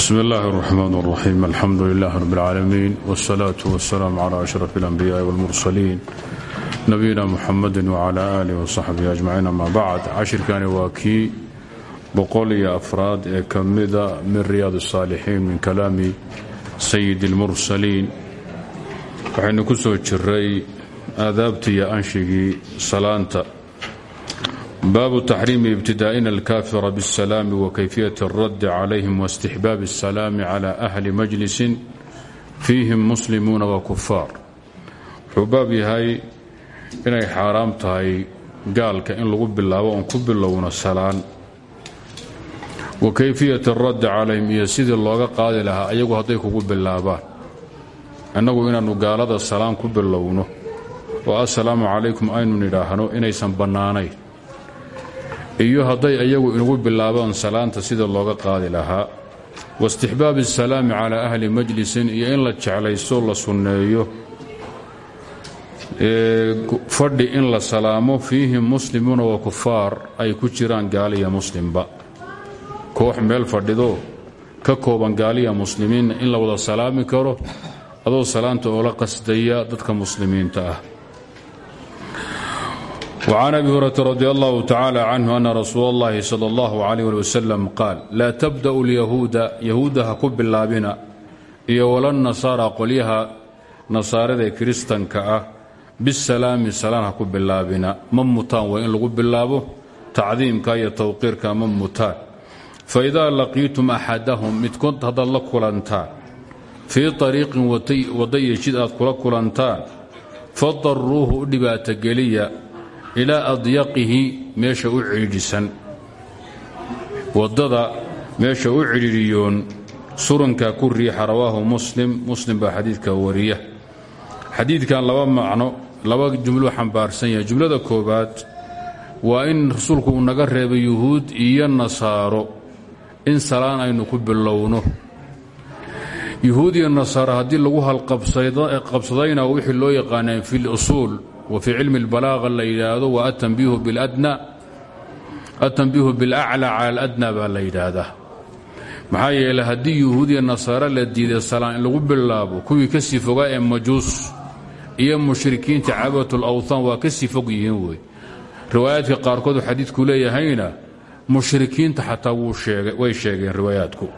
bsm اllahi الرحmn الرaxيim alxamdu لlah rb اlcaalamiin wالsalaaة wالsalaam عlى أشhrف الأnbiyaaءi wاlmursaliin nabiyina muxamadi wعlى alih وصaxbihi ajmaciin ama bacd cashirkani waa kii boqol iyo afraad ee ka mida min riyaad الsaalixiin min kalaami sayid اlmursaliin waxaynu ku soo jiray aadaabtii iyo anshigii salaanta baabu taxriimi ibtidaa'ina alkaafira biاsalaami wa kayfiyati اraddi calayhim waاstixbaabi الsalaami cala ahli majlisin fiihim muslimuuna wa kufaar wuxuu baab yahay inay xaaraam tahay gaalka in lagu bilaabo oon ku bilowno salaan wa kayfiyati اraddi calayhim iyo sidii looga qaadi lahaa ayagu hadday kugu bilaabaan innagu inaannu gaalada salaan ku bilowno oo assalaamu calaykum aynu nidhaahno inaysan bannaanayn iyo hadday iyagu inagu bilaabaan salaanta sida looga qaadi lahaa waistixbaabi asalaami calaa ahli majlisin iyo in la jeclaysto la sunneeyo fadhi in la salaamo fiihim muslimuuna wa kufaar ay ku jiraan gaaliya muslimba. Koox meel fadhido ka kooban gaaliya muslimiinna in la wada salaami karo adoo salaanta oola qasdaya dadka muslimiinta ah وcan abi hurata radi allahu tacala canhu ana rasuul اllahi salى اllahu عalيh ali wasalam qaal laa tabda'u lyahuuda yahuudda ha ku bilaabina iyo walannasaara qolyaha nasaarada ee kiristanka ah bisalaami salaan ha ku bilaabina ma mutaan waa in lagu bilaabo tacdiimka iyo tawqiirka ma mutaan faidaa laqiitum axadahum midkood haddaad la kulantaan fii طariiqin wadda iyo jid aad kula kulantaan fadaruuhu u dhibaatogeliya ilaa adyaqihi meesha u cidhiidhisan waddada meesha u cidhiidhiyoon suranka ku riixa rawaahu muslim muslim baa xadiidka wariya. Xadiidkan laba macno laba jumlo xambaarsan yahay. Jumlada koowaad waa in rasuulku uu naga reebay yuhuud iyo nasaaro in salaan aynu ku bilowno. Yuhuud iyo nasaaro haddii lagu halqabsadayna wixii loo yaqaaneen fi lusuul wfii cilmi اlbalaaqa la yidhaahdo waa atanbiihu bilaclى cala aladna baa la yidhaahdaa. Maxaa yeeley haddii yuhuudiya nasaare la diiday salaan in lagu bilaabo kuwii ka sii fogaa ee majuus iyo mushrikiinta caabatu lawthaan waa ka sii fog yihiin wey. Riwaayaadka qaarkood xadiidku leeyahayna mushrikiinta xataa way sheegeen riwaayaadku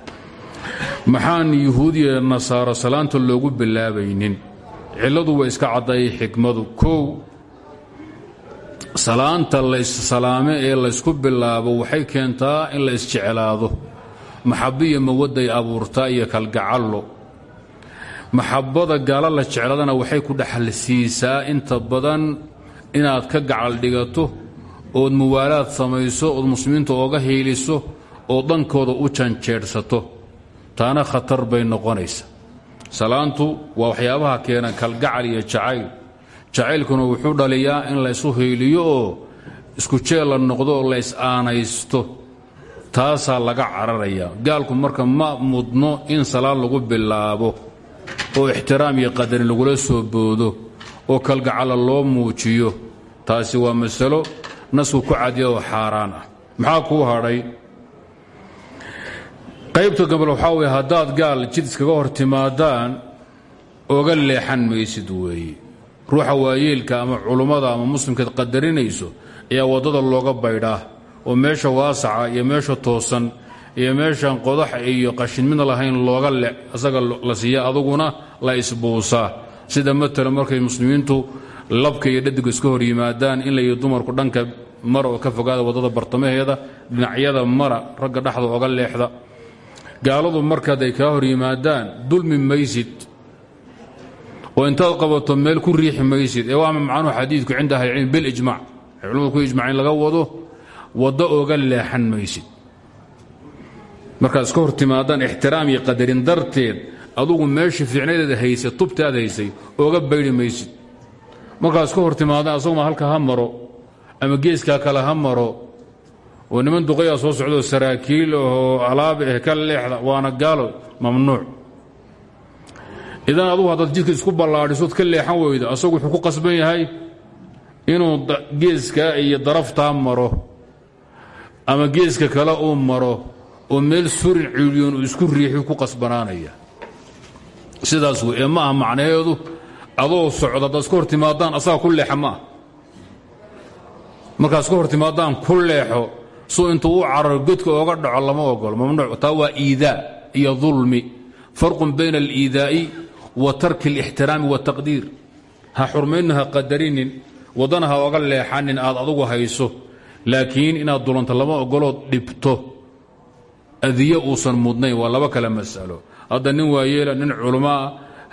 maxaan yuhuudiya nasaaro salaanta loogu bilaabaynin cilladu way iska caddaeyay xikmadu kow. Salaanta layssalaame ee laysku bilaabo waxay keentaa in la isjeclaado maxabbiyo mawadday abuurtaa iyo kalgacallo. Maxabbada gaalo la jecladana waxay ku dhexal siisaa inta badan inaad ka gacal dhigato ood muwaalaad samayso ood muslimiinta ooga hiiliso oo dhankooda u janjeedhsato taana khatar bay noqonaysa salaantu waa waxyaabaha keena kalgacal iyo jacayl. Jacaylkuna wuxuu dhaliyaa in laysu hiiliyo oo isku jeel la noqdo oo lays aanaysto taasaa laga cararaya. Gaalku marka ma mudno in salaan lagu bilaabo oo ixtiraam iyo qadarin lagula soo boodo oo kalgacala loo muujiyo. Taasi waa masalo nasku ku cadiya oo xaaraan ah. Maxaa kuu hadhay qaybta gabal waxaa weye haddaad gaal jid iskaga hor timaadaan oga leexan maysid weeye ruuxa waayeelka ama culummada ama muslimkaad qadarinayso ayaa waddada looga baydhaa oo meesha waasaca iyo meesha toosan iyo meeshaan qodax iyo qashin midna lahayn looga le asaga la siiya aduguna la isbuusaa sida matala markay muslimiintu labka iyo dhadigu iska hor yimaadaan in layihi dumarku dhanka mara oo ka fogaada waddada bartamaheeda dhinacyada mara ragga dhexda oga leexda gaaladu markaad ay kaa hor yimaadaan dulmi maysid oo intaad qabato meel ku riixi maysid ee waama macnuhu xadiidku cinda ahlicilm bilijmac ay culamadu ku ijmaceen laga wado waddo oga leexan maysid. Markaad iska hor timaadaan ixtiraam iyo qadarin darteed adugu meeshii fiicnadeeda haysay tubta aad haysay ooga baydhi maysid. Markaad iska hor timaadaan asaguma halka ha maro ama geeskaa kale ha maro oo niman duqayaa soo socdoo saraakiil oo alaab eh ka leexda waana gaalo mamnuuc. Idan adugu haddaad jidka isku ballaadhisood ka leexan weydo asagu wuxuu ku qasban yahay inuu geeskaa iyo daraftaa maro ama geeska kale uu maro oo meel surin ciidiyoon uu isku riixi ku qasbanaanaya. Sidaas wey ee ma aha macnaheedu adoo socda haddaad iska hor asaga ku leexa ma ah markaad iska hor ku leexo suu intuu u cararo godka ooga dhaco lama ogolo mamnuuc taa waa iidaa iyo dulmi. Farqun bayna aliidaa'i wa tarki alixtiraami waataqdiir ha xurmayno ha qadarinin waddana ha oga leexanin aad adugu hayso. Laakiin inaad dulanto lama ogolood dhibto. Adiye uusan mudnayn waa laba kale mas'alo. Hadda nin waayeela nin culummoah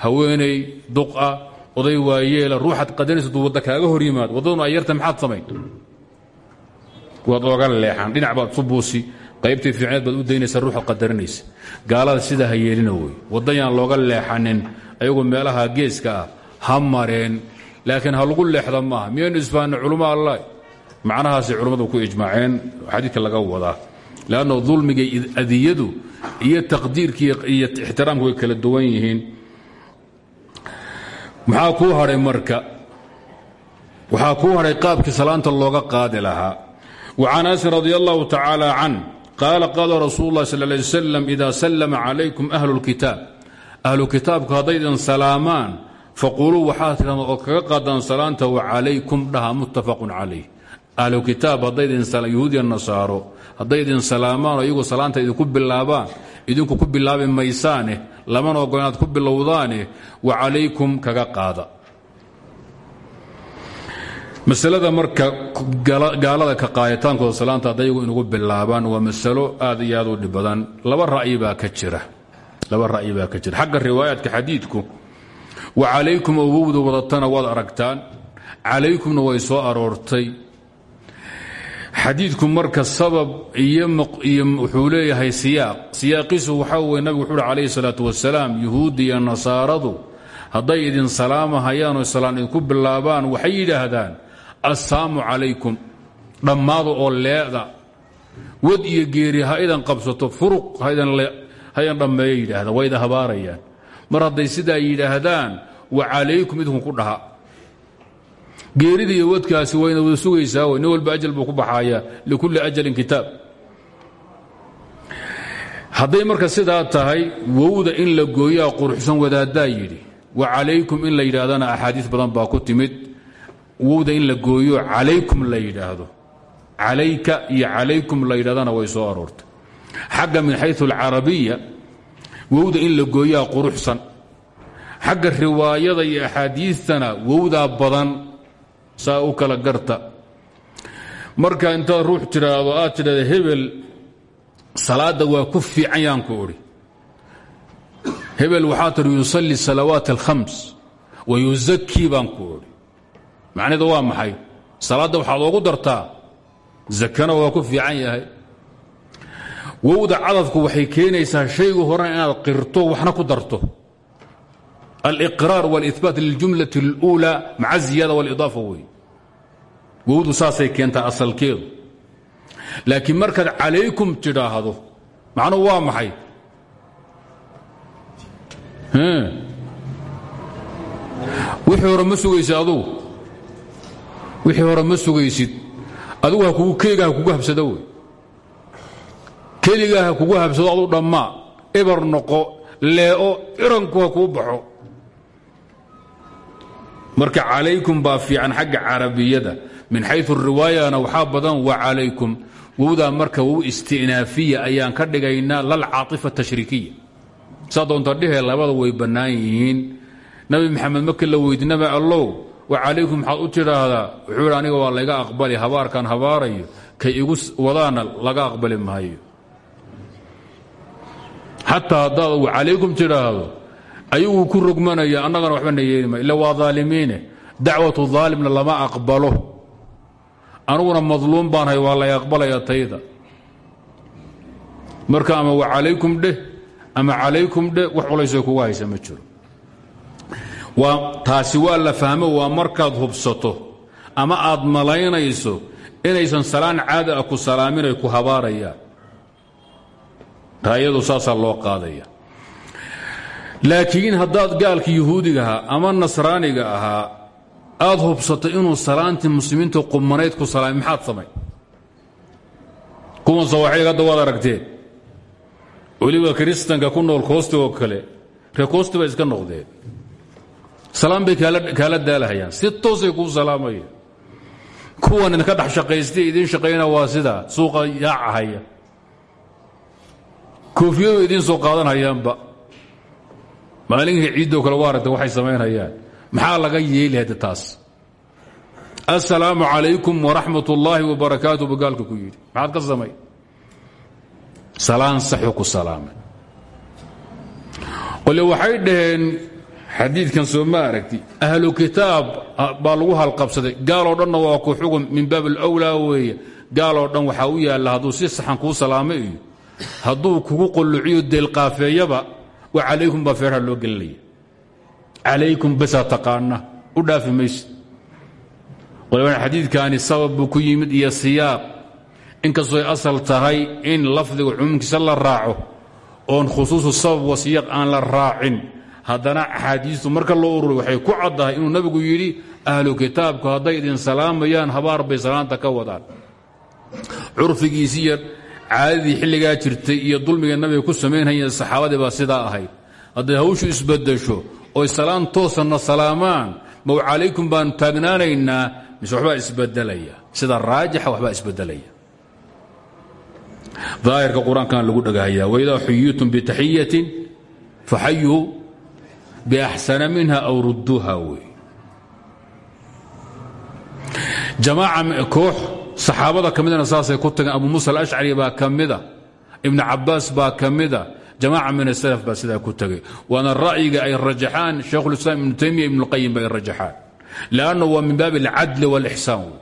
haweenay duqa oday waayeela ruuxaad qadanaysa duu wadda kaaga hor yimaado waddaduna ay yarta maxaad samayn waad oga leexan dhinac baad su buusi. Qaybtii fiicneed baad u daynaysa ruuxaad qadarinaysa. Gaalada sidaa ha yeelina wey waddayaan looga leexanin ayagu meelaha geeska ah ha mareen. Laakiin ha lagu leexda maaha. Miyaynu isfahanna culummo allah macnahaasay culummadu ku ijmaaceen xadiidka laga wadaa. Leanno dulmiga adiyadu iyo taqdiirki iyo ixtiraamku way kala duwan yihiin. Maxaa kuu hadhay marka? Waxaa kuu hadhay qaabkii salaanta looga qaadi lahaa wa can asin radi allahu tacaala can qaala qaala rasuulu ulah sal lay wasalam ida sallama calaykum ahlu lkitaab ahlu kitaabku hadday idin salaamaan faquuluu waxaad tidhahda oo kaga qaadaan salaanta wacalaykum dhaha muttafaqun calayh. Ahlu kitaab yahuudiya nasaaro hadday idin salaamaan oo iyagu salaanta idinku bilaabaan idinku ku bilaabi maysaane lamana ogo inaad ku bilowdaane wacalaykum kaga qaada masalada marka gaalada ka qaaditaankooda salaanta hadday iyagu inugu bilaabaan waa masalo aad iyo aad u dhib badan. Laba ra'yi baa ka jira. Laba ra'yi baa ka jira. Xagga riwaayaadka xadiidku wacalaykum oo wowda wadatana waad aragtaan. Calaykumna way soo aroortay. Xadiidku marka sabab iyo wuxuu leeyahay siyaaq. Siyaaqiisu waxaa weye nabigu wuxuu uhi salaatu wasalaam yuhuuddi iyo nasaaradu hadday idin salaamahayaan oo salaan idinku bilaabaan waxay yidhaahdaan assaamu calaykum. Dhammaada oo leeda. Wad iyo geeri ha idan qabsato furuq haydan dhammeeyo yidhaahda. Wayda habaarayaan mar hadday sidaa yidhaahdaan wa calaykum idinku ku dhaha. Geerida iyo wadkaasi wayna wada sugaysaa wy nin walba ajal buu ku baxayaa likulli ajalin kitaab. Hadday marka sidaa tahay wowda in la gooyaa quruxsan wadaaddaa yidhi. Wa calaykum in la yidhaahdana axaadiis badan baa ku timid wowda in la gooyo calaykum la yidhaahdo. Calayka iyo calaykum la yidhahdana way soo aroortay. Xagga min xayu alcarabiya wowda in la gooyaa quruxsan. Xagga riwaayada iyo axaadiistana wowdaa badan saa u kala garta. Marka intaad ruux tidhaahdo aad tidhahda hebel salaadda waa ku fiican yaan ku odhi. Hebel waxaa tidhi yusalli salawaat alkhams wa yuzakii baan ku odhi macnaheedu waa maxay? Salaadda waxaad oogu dartaa. Zakana waa ku fiican yahay. Wowda cadadku waxay keenaysaa shaygu horena inaad qirto waxna ku darto. Aliqraar walibaat liljumlai اluulaa maca ziyaada walidaafa wey wowdu saasay keentaa asalkeedu. Laakiin markaad calaykum tidhaahdo macnuhu waa maxay? Wixii hore ma sugaysa adugu wixii hore ma sugaysid. Adigu keligaa ha kugu habsado wey. Keligaa ha kugu habsado adu dhammaa. Ebar noqo lee'o iranku ha baxo. Marka calaykum baa fiican xagga carabiyada. Min xayu riwaayana waxaa badan wa calaykum. Wowdaa marka wow istinaafiya ayaan ka dhigaynaa lalcaaifa tashriikiya. Saa doonta labada way bannaan yihiin. Nabi maxamed markii la weydi nabi allow wa calaykum maxaad u tidhaahdaa wuxuu aniga waa layga aqbali habaarkaan habaarayo kay igu wadaana laga aqbali maayo. Xataa haddaad calaykum tidhaahdo ayaguu ku rogmanaya annagana waxba na yeeli maayo illa waa aalimiine dacwatu aalimna lama aqbalo. Aniguna madluum baan hay waa lay aqbalaya tayda. Marka ama wa calaykum dheh ama calaykum dheh wax culaysoo kuga haysa ma jiro taasi waa la fahmo waa markaad hubsato ama aad malaynayso inaysan salaan caada ah ku salaaminay ku habaarayaan. Taayadu saasaa loo qaadaya. Laakiin haddaad gaalka yuhuudigahaa ama nasraaniga ahaa aad hubsato inuu salaantii muslimiinta qumanayd ku salaamay maxaad samay? Kuwan sawaaxiga hadda waad aragteen. Weliba kiristanka ku nool koostigoo kale ree koosti bay iska noqdeen salaam bay kaala daalahayaan. Si toosay kuu salaamayaan kuwan idinka dhex shaqaystay idiin shaqaynaa waa sidaa suuqa yaacahaya koofiyadu idiin soo qaadanhayaanba maalinkai ciiddoo kale waa aragta waxay samaynhayaan maxaa laga yeeli taas? Assalaamu calaykum waraxmat ullaahi wabarakaatu buu gaalka ku yidhi. Maxaad ka samay? Salaan saxuu ku salaamay. Qole waxay dhaheen xadiidkan soo ma aragti ahlu kitaab baa lagu halqabsaday. Gaaloo dhanna waa ku xugum min baab alwlaa weeye. Gaaloo dhan waxaa u yaalla hadduu si saxan kuu salaamo iyo hadduu kugu qulluciyo deelqaafeeyaba wa calaykum baa feerha loo gelinaya. Calaykum basaa taqaana u dhaafi mayse xadiidkaani sabab ku yimid iyo siyaaq inkastooy asal tahay in lafdiga cumuumkiisa la raaco oon khusuusu sabab wa siyaaq aan la raacin haddana axaadiistu marka loo ururay waxay ku caddahay inuu nabigu yidhi ahlu kitaabku hadday idin salaamayaan habaar bay salaanta ka wadaan. Curfigiisii iyo caadadii xilligaa jirtay iyo dulmiga nabiga ku samaynhayeen saxaabadii baa sidaa ahayd. Hadday hawshu isbadasho oy salaan toosanna salaamaan maw calaykum baanu taagnaanaynaa? Mise waxbaa isbedelaya. Sida raajixa waxbaa isbedelaya. Daahirka qur'aankan lagu dhagahayaa waidaa xuyitum bitaxiyatin faxayuu biaxsana minha aw rudduuha wey jamaaca koox saxaabada ka midana saasay ku tageen abu muusa alashcari baa ka mida ibnu cabaas baa ka mida jamaaca min asalaf baa sidaa ku tegay waana ra'yiga ay rajaxaan shaykhulislaam ibnu taymiya ibnuqayim ba ay rajaxaan lannu waa min baabi alcadli wاlixsaan wey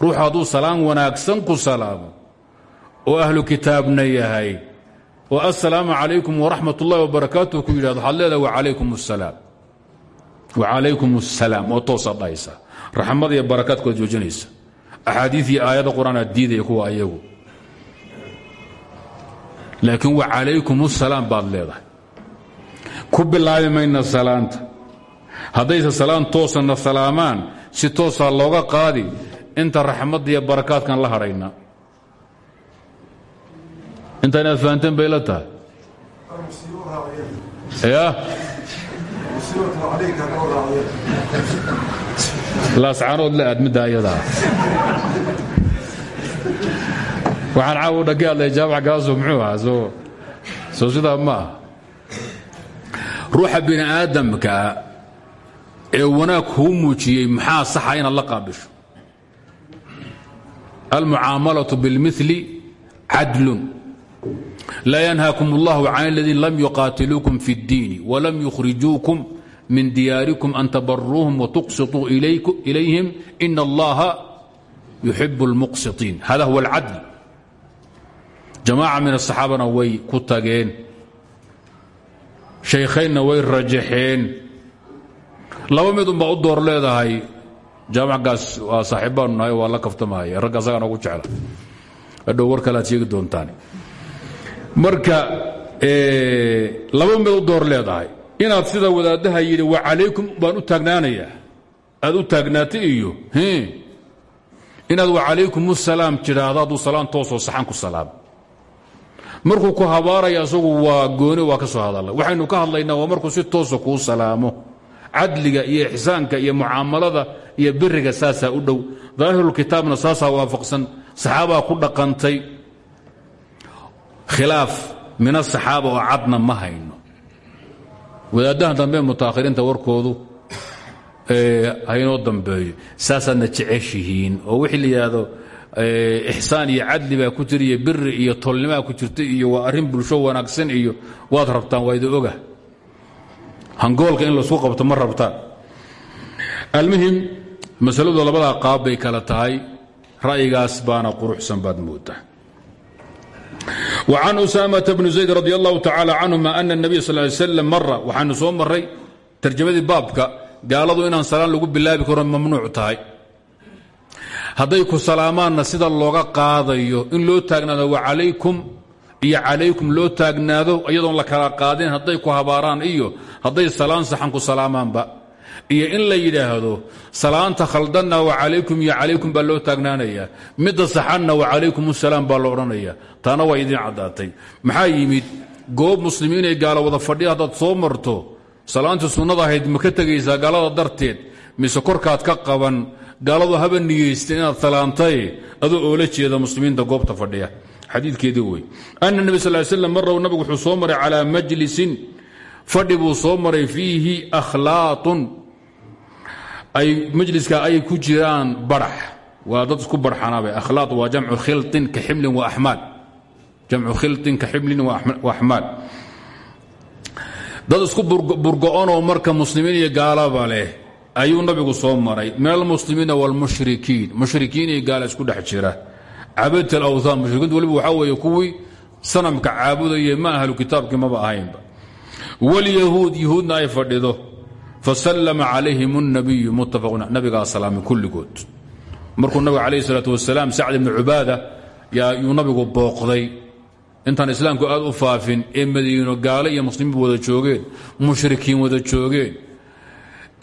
ruuxu hadduu salaan wanaagsan ku salaamo oo ahlu kitaabna yahay oo assalaamu calaykum waraxmat ullahi wabarakaatuh ku yidhahdo waxaad leedahay wacalaykum assalaam oo toosaad dhahaysa raxmada iyo barakaadkood joojinaysa. Axaadiid iyo aayada qur'aanaa diidaya kuwa ayagu. Laakiin wacalaykum assalaam baad leedahay. Ku bilaabi mayna salaanta. Haddayse salaan toosanna salaamaan si toosaa looga qaadi inta raxmadda iyo barakaadkan la hadhayna inta inaad fahanteen bay la tahay ya laascaanood la aad midda ayadaa waxaan caaw dhan ka hadlaya jaamac gaaso muxuu ahaa soo sidaa ma. Ah ruuxa bini aadamkaa ee wanaag kuu muujiyey maxaa saxa inaad la qaabisho almucaamalaة biاlmili cadlun laa yanhaakum اllah can اladiina lam yuqaatiluukum fi اddiini walam yukhrijuukum min diyaarikum an tabaruuhum watuqsiطuu ilayhim in allaha yuxib اlmuqsiطiin hada huwa اlcadl jamaaca min asaxaabana way ku tageen shaykhaynna way rajaxeen laba mid unbaa u door leedahay jaamacgaas waa saaxiibbaanu nahay waa la kaftamahaya ragga asagaa noogu jecla adhow war kale aad sheegi doontaan marka laba mid u door leedahay. Inaad sida wadaaddaha yidhi wa calaykum baan u taagnaanayaa aad u taagnaatay iyo inaad wa calaykum usalaam tidhaahdo hadduu salaan toosoo saxan ku salaam. Markuu ku habaaraya asagu waa gooni waa ka soo hadalla. Waxaynu ka hadlaynaa waa markuu si toosa kuu salaamo. Cadliga iyo ixsaanka iyo mucaamalada iyo biriga saasaa u dhow. Daahirulkitaabna saasaa waafaqsan. Saxaabaa ku dhaqantay khilaaf min asaxaaba oo cadna ma hayno wadaaddaha dambe mutaakhiriinta warkoodu haynoo dambeeyo saasaadna jeceshihiin oo wixii la yidhaahdo ixsaan iyo cadli baa ku jira iyo biri iyo tolnimaa ku jirta iyo waa arrin bulsho wanaagsan iyo waad rabtaan waa oga hangoolka in la isku qabto ma rabtaan almuhim masaladu labadaa qaab bay kala tahay ra'yigaas baana quruxsan baad moodaa وcan أسامة بن زayd رضي الله تaعالى عنهma أن النبي صل ل sلم mara waxaanu soo maray tarjamadii baabka gaaladu inaan salaan lagu bilaabi karo mamnuuc tahay hadday ku salaamaanna sida looga qaadayo in loo taagnaado wacalaykum iyo calaykum loo taagnaado iyadoon la kala qaadin hadday ku habaaraan iyo hadday salaan saxan ku salaamaanba iyo in la yidhaahdo salaanta khaldanna wacalaykum iyo calaykum baa loo taagnaanaya midda saxanna wacalaykum usalaam baa lo odhanaya. Taana waa idiin caddaatay. Maxaa yimid? Goob muslimiinay gaalo wada fadhiya haddaad soo marto salaantii sunnada ahayd ma ka tegaysaa gaalada darteed mise korkaad ka qaban gaaladu haba niyeysta inaad salaantay adoo oola jeeda muslimiinta goobta fadhiya. Xadiikeedii wey ana nebi sal slam marrow nabigu wuxuu soo maray calaa majlisin fadhi soo maray fiihi akhlaatun ay majliska ay ku jiraan barax. Waa dad isku barxanaabay akhlaaq waa jamcu khilin ka ximlin wa amaal jamcu khilin ka ximlin wa axmaal dad isku burgo-onoo marka muslimiin iyo gaalaba leh ayuu nabigu soo maray. Min almuslimiina wاlmushrikiin mushrikiin iyo gaala isku dhex jira. Cabadta alawthaan mushrikiintu waliba waxaa weeye kuwii sanamka caabudaya ma ahlu kitaabkii maba ahaynba wاlyahuud yahuudna ay fadhido fasalama calayhim اnabiyu mutafaqun nabigaa salaamay kulligood markuu nabiga calayh salaat wasalaam sacd ibni cubaada yuu nabigu booqday intaan islaamku aad u faafin ee madiino gaale iyo muslimiin wada joogeen mushrikiin wada joogeen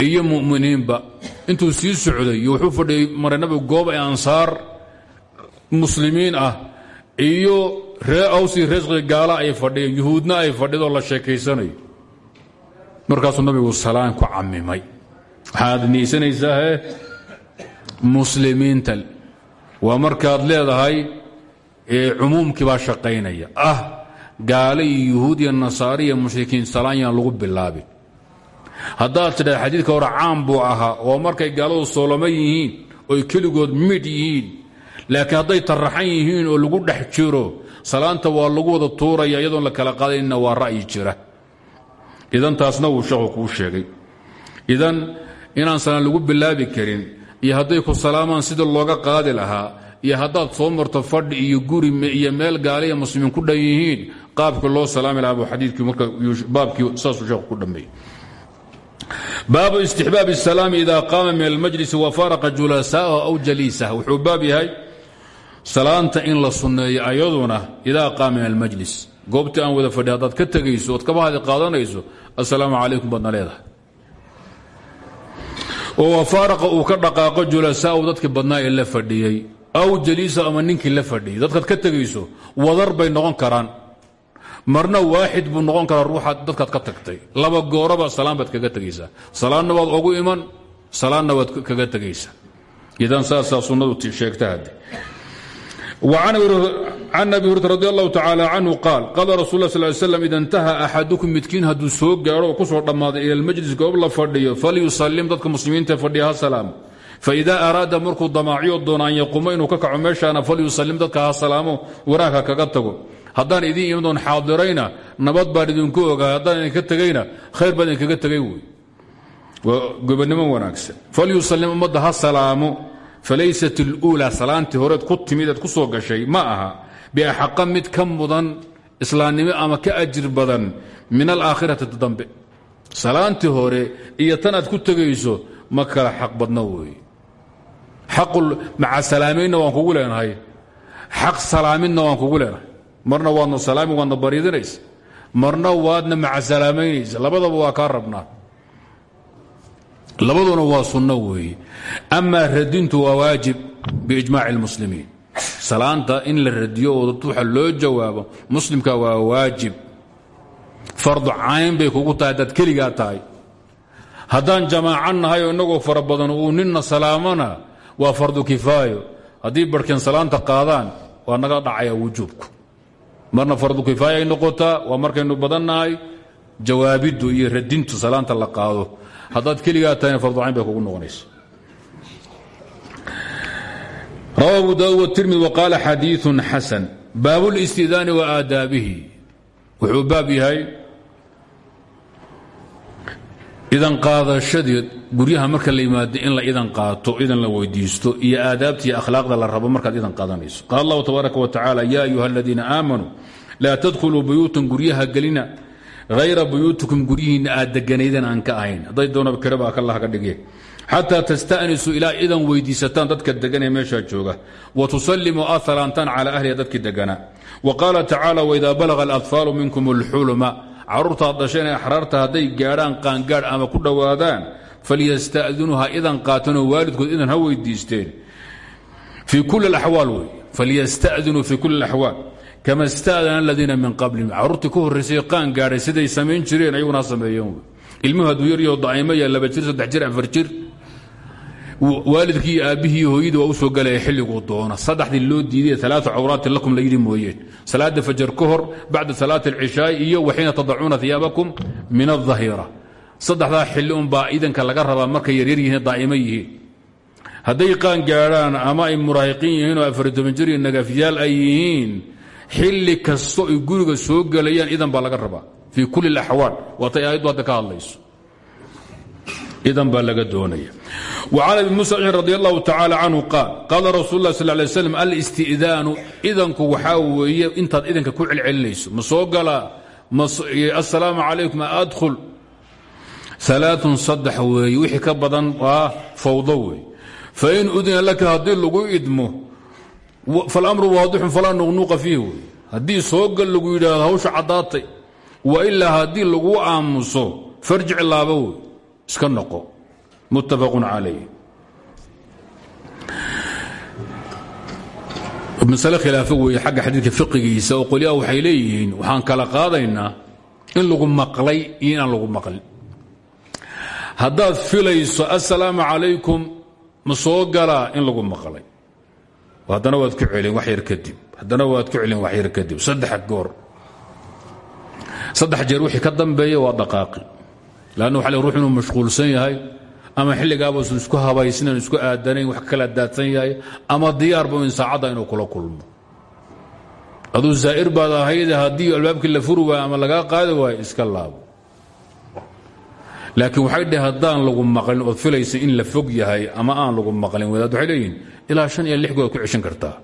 iyo muminiinba intuu sii socday wuxuu fadhiyey maray goob ee ansaar muslimiin ah iyo ree awsi gaala ay fadhiyeen yuhuudna ay fadhido la sheekaysanayo markaasuu nabigu salaan ku camimay waxaad niyeysanaysaa muslimiinta waa markaad leedahay cumuumkii baa shaqaynaya. Ah gaale iyo yuhuud iyo nasaari iyo mushrikiin salaan yaan lagu bilaabin haddaad tidhahda xadiidka hore caan buu ahaa oo markay gaaladu sooloma yihiin oy keligood midh yihiin laakiin hadday taraxan yihiin oo lagu dhex jiro salaanta waa lagu wada tuuraya iyadoon la kala qaadayna waa ra'yi jira idan taasna wuu sheekhu kuu sheegay. Idan inaan salaan lagu bilaabi karin iyo hadday ku salaamaan sida looga qaadi lahaa iyo haddaad soo marto fadhi iyo guri iyo meel gaaliya muslimiin ku dhan qaabka loo salaami lahaa buu xadiidkii marka baabkii saasuu ku dhammeeyey baabu istixbaab الsalaam ida qaama min almajlisi wafaraqa julasaahu aw jaliisah wuxuu baab yahay salaanta in la sunneeyo ayaduna idaa qaama min almajlis goobtii aan wada fadhi haddaad ka tegayso ood kaba hadi qaadanayso assalaamu calaykum baadna leedahay. Oo wafaaraqa uu ka dhaqaaqo julasaahu dadkii badnaa ee la fadhiyey aw jaliisa ama ninkii la fadhiyey dadkaad ka tegayso wadar bay noqon karaan. Marna waaxid buu noqon karaa ruuxaad dadkaad ka tagtay. Laba gooraba salaan baad kaga tegaysaa salaanna waad ogu iman salaanna waad kaga tegaysaa idan saasaa sunnadu sheegta hadde can abi hurata radi allahu tacaala canhu qaal qaala rasul lla sal slam ida intaha axadukum midkiin hadduu soo gaadho oo ku soo dhammaaday ila lmajlis goob la fadhiyo falyusallim dadka muslimiinta fadhiya ha salaamo faidaa araada markuu damaaciyo doono an yaquuma inuu ka kaco meeshaana falyusallim dadka ha salaamo wanaagha kaga tago haddaan idin imadoon xaadirayna nabad baan idinku ogahay haddaan idinka tegayna khayr baan idinkaga tegay falaysat اluulaa salaantii horeed ku timid eed ku soo gashay ma aha biaxaqa mid ka mudan islaamnimo ama ka ajir badan min alaakhirati dambe salaantii hore iyo tan aad ku tegayso ma kala xaq badno weeye maca salaamaynna waan kugu leenahay xaq salaaminna waan kugu leenahay marna waadna salaami waadna bariidinaysa marna waadna maca labadaba waa kaa rabnaa labaduna waa sunno weeye amaa radintu waa waajib biijmaaci اlmuslimiin salaanta in la radiyo oo ruuxa loo jawaabo muslimka waa waajib. Fardu cayn bay kugu tahay haddaad keligaa tahay. Haddaan jamaaco nahay oo innagoo fara uu ninna salaamana waa fardu kifaayo. Haddii barhkeen salaanta qaadaan waa naga dhacaya wujuubku. Marna fardu kifaaya ay noqotaa waa markaynu badannahay jawaabiddu iyo radintu salaanta la qaado haddaad keligaa tahayna farducayn bay kugu noqonaysa. Rawa abu daud wtirmid waqaala xadiiثu xasan. Baab اlistidaani wa aadaabihi. Wuxuu baab yahay idan qaadashadii guryaha marka la yimaado in la idan qaato idan la weydiisto iyo aadaabta iyo akhlaaqda la rabo markaad idan qaadanayso. Qaal allahu tabaaraka wa tacaala ya ayuha aladiina aamanuu laa tadkhuluu buyuutan guryaha hayra buyuutikum guryihiinna aad deganaydeen aan ka ahayn hadday doonaba karaba akalah ka dhige xataa tasta'nisuu ilaa idan weydiisataan dadka degan ee meeshaa jooga wa tusallimuu aad salaantaan calaa ahliha dadkii deganaa wa qaala tacaala waidaa balaga aladfaalu minkum اlxulma carruurtaad dhasheen ee axraarta hadday gaadhaan qaangaadh ama ku dhowaadaan falyasta'dinuu idan qaatanoo waalidkood idan ha weydiisteen fii kuli alaxwaal wey falyasta'dinuu fii kuli alaxwaal kama staadana aladiina min qablihim carruurtii ku horraysay qaan samayn jireen ayaguna sameeyeen ilmuhu hadduu yaryo daa'imo ya laba jir saddex jir afar jir waalidkii aabbihii hooyadii waa u soo galaya doona saddexdii loo diiday alaau cawraatin lakum la yidhi mooyeen salaada fajar ka hor bacda salaati alcishaai iyo waxiina tadacuuna iyaabakum min adahira saddexdaa xilli unbaa idanka laga rabaa markay yaryar yihiin daa'imo yihiin hadday qaan gaadhaan ama ay muraahiqiin yihiin oo afar toban jir iyo xilli kasto ay guriga soo gelayaan idan baa laga rabaa fii kulli alaxwaal waatay aayaddu hadda ka hadlayso idan baa laga doonaya وعن أبي موسى رضي الله تعالى عنه قال قال رسول الله صلى الله عليه وسلم الاستئذان إذنku waxaa weeye intaad idanka ku celcelinayso ma soo galaa السلام عليكم أدخل ثلاث صدح weeye wixii ka badan waa fawdo weeye fain udina laka haddii lagu idmo falmru waadixun falaa nuqnuqa fiih wey haddii soogal lagu yidhaahdo hawsha caddaatay wailaa haddii lagu aamuso farjic laaba wey iska noqo. Muttafaqun calayh. Masale khilaafo weeye xagga xadiidka fiqigiisa oo qolyaha waxay leeyihiin waxaan kala qaadaynaa in lagu maqlay iyo inaan lagu maqlin. Haddaad filayso assalaamu calaykum ma soo galaa in lagu maqlay haddana waad ku celin wax yar kadib. Haddana waad ku celin wax yar kadib. Saddex goor. Saddex jeer wixii ka dambeeya waa dhaqaaqi. Lanna waxa le ruux inuu mashquulsan yahay ama xilligaabasu isku habaysnan isku aadanayn wax kala daadsan yahay ama diyaarba in saacadda inuu kula kulmo. Aduu zaa'ir baad ahayde haddii albaabkii la furi waayo ama lagaa qaadi waayo iska laabo laakiin waxay dheh haddaan lagu maqlin ood filaysa in la fog yahay ama aan lagu maqlin wadaad waxay leeyihiin ilaa shan iyo lix good ku ceshan kartaa.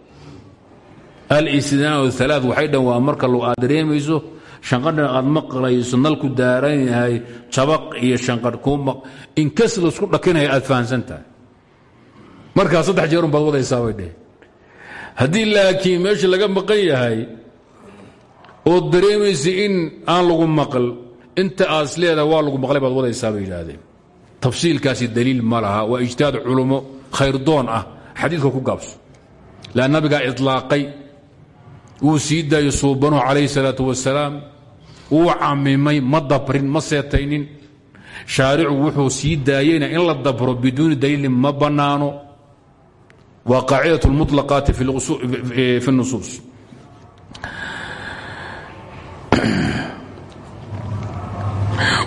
Alistidaan alaa waxay dhahn waa marka aad dareemayso aad maqlayso nalku daaran yahay jabaq iyo shanqadh inkas la isku dhakinaya aad fahamsan tahay. Markaa saddex jeerun baad wadaysaa bay dheh haddii laakiin meeshii laga maqan yahay ood dareemaysa in aan lagu maql inta aas leeda waa lagu maqlay baad wadaysaa bay yidhaahdeen. Tafsiilkaasi daliil ma laha waa ijtihaad culummo khayrdoon ah xadiidka ku gaabso. La nabigaa ilaaqay wuu sii daayo suubanuhu calayhi salaatu wasalaam wuu camimay ma dabrin ma seetaynin. Shaaricu wuxuu sii daayeyna in la dabro biduuni daliilin ma bannaano. Waa qaacidat lmuطlaqaati fi nusuus.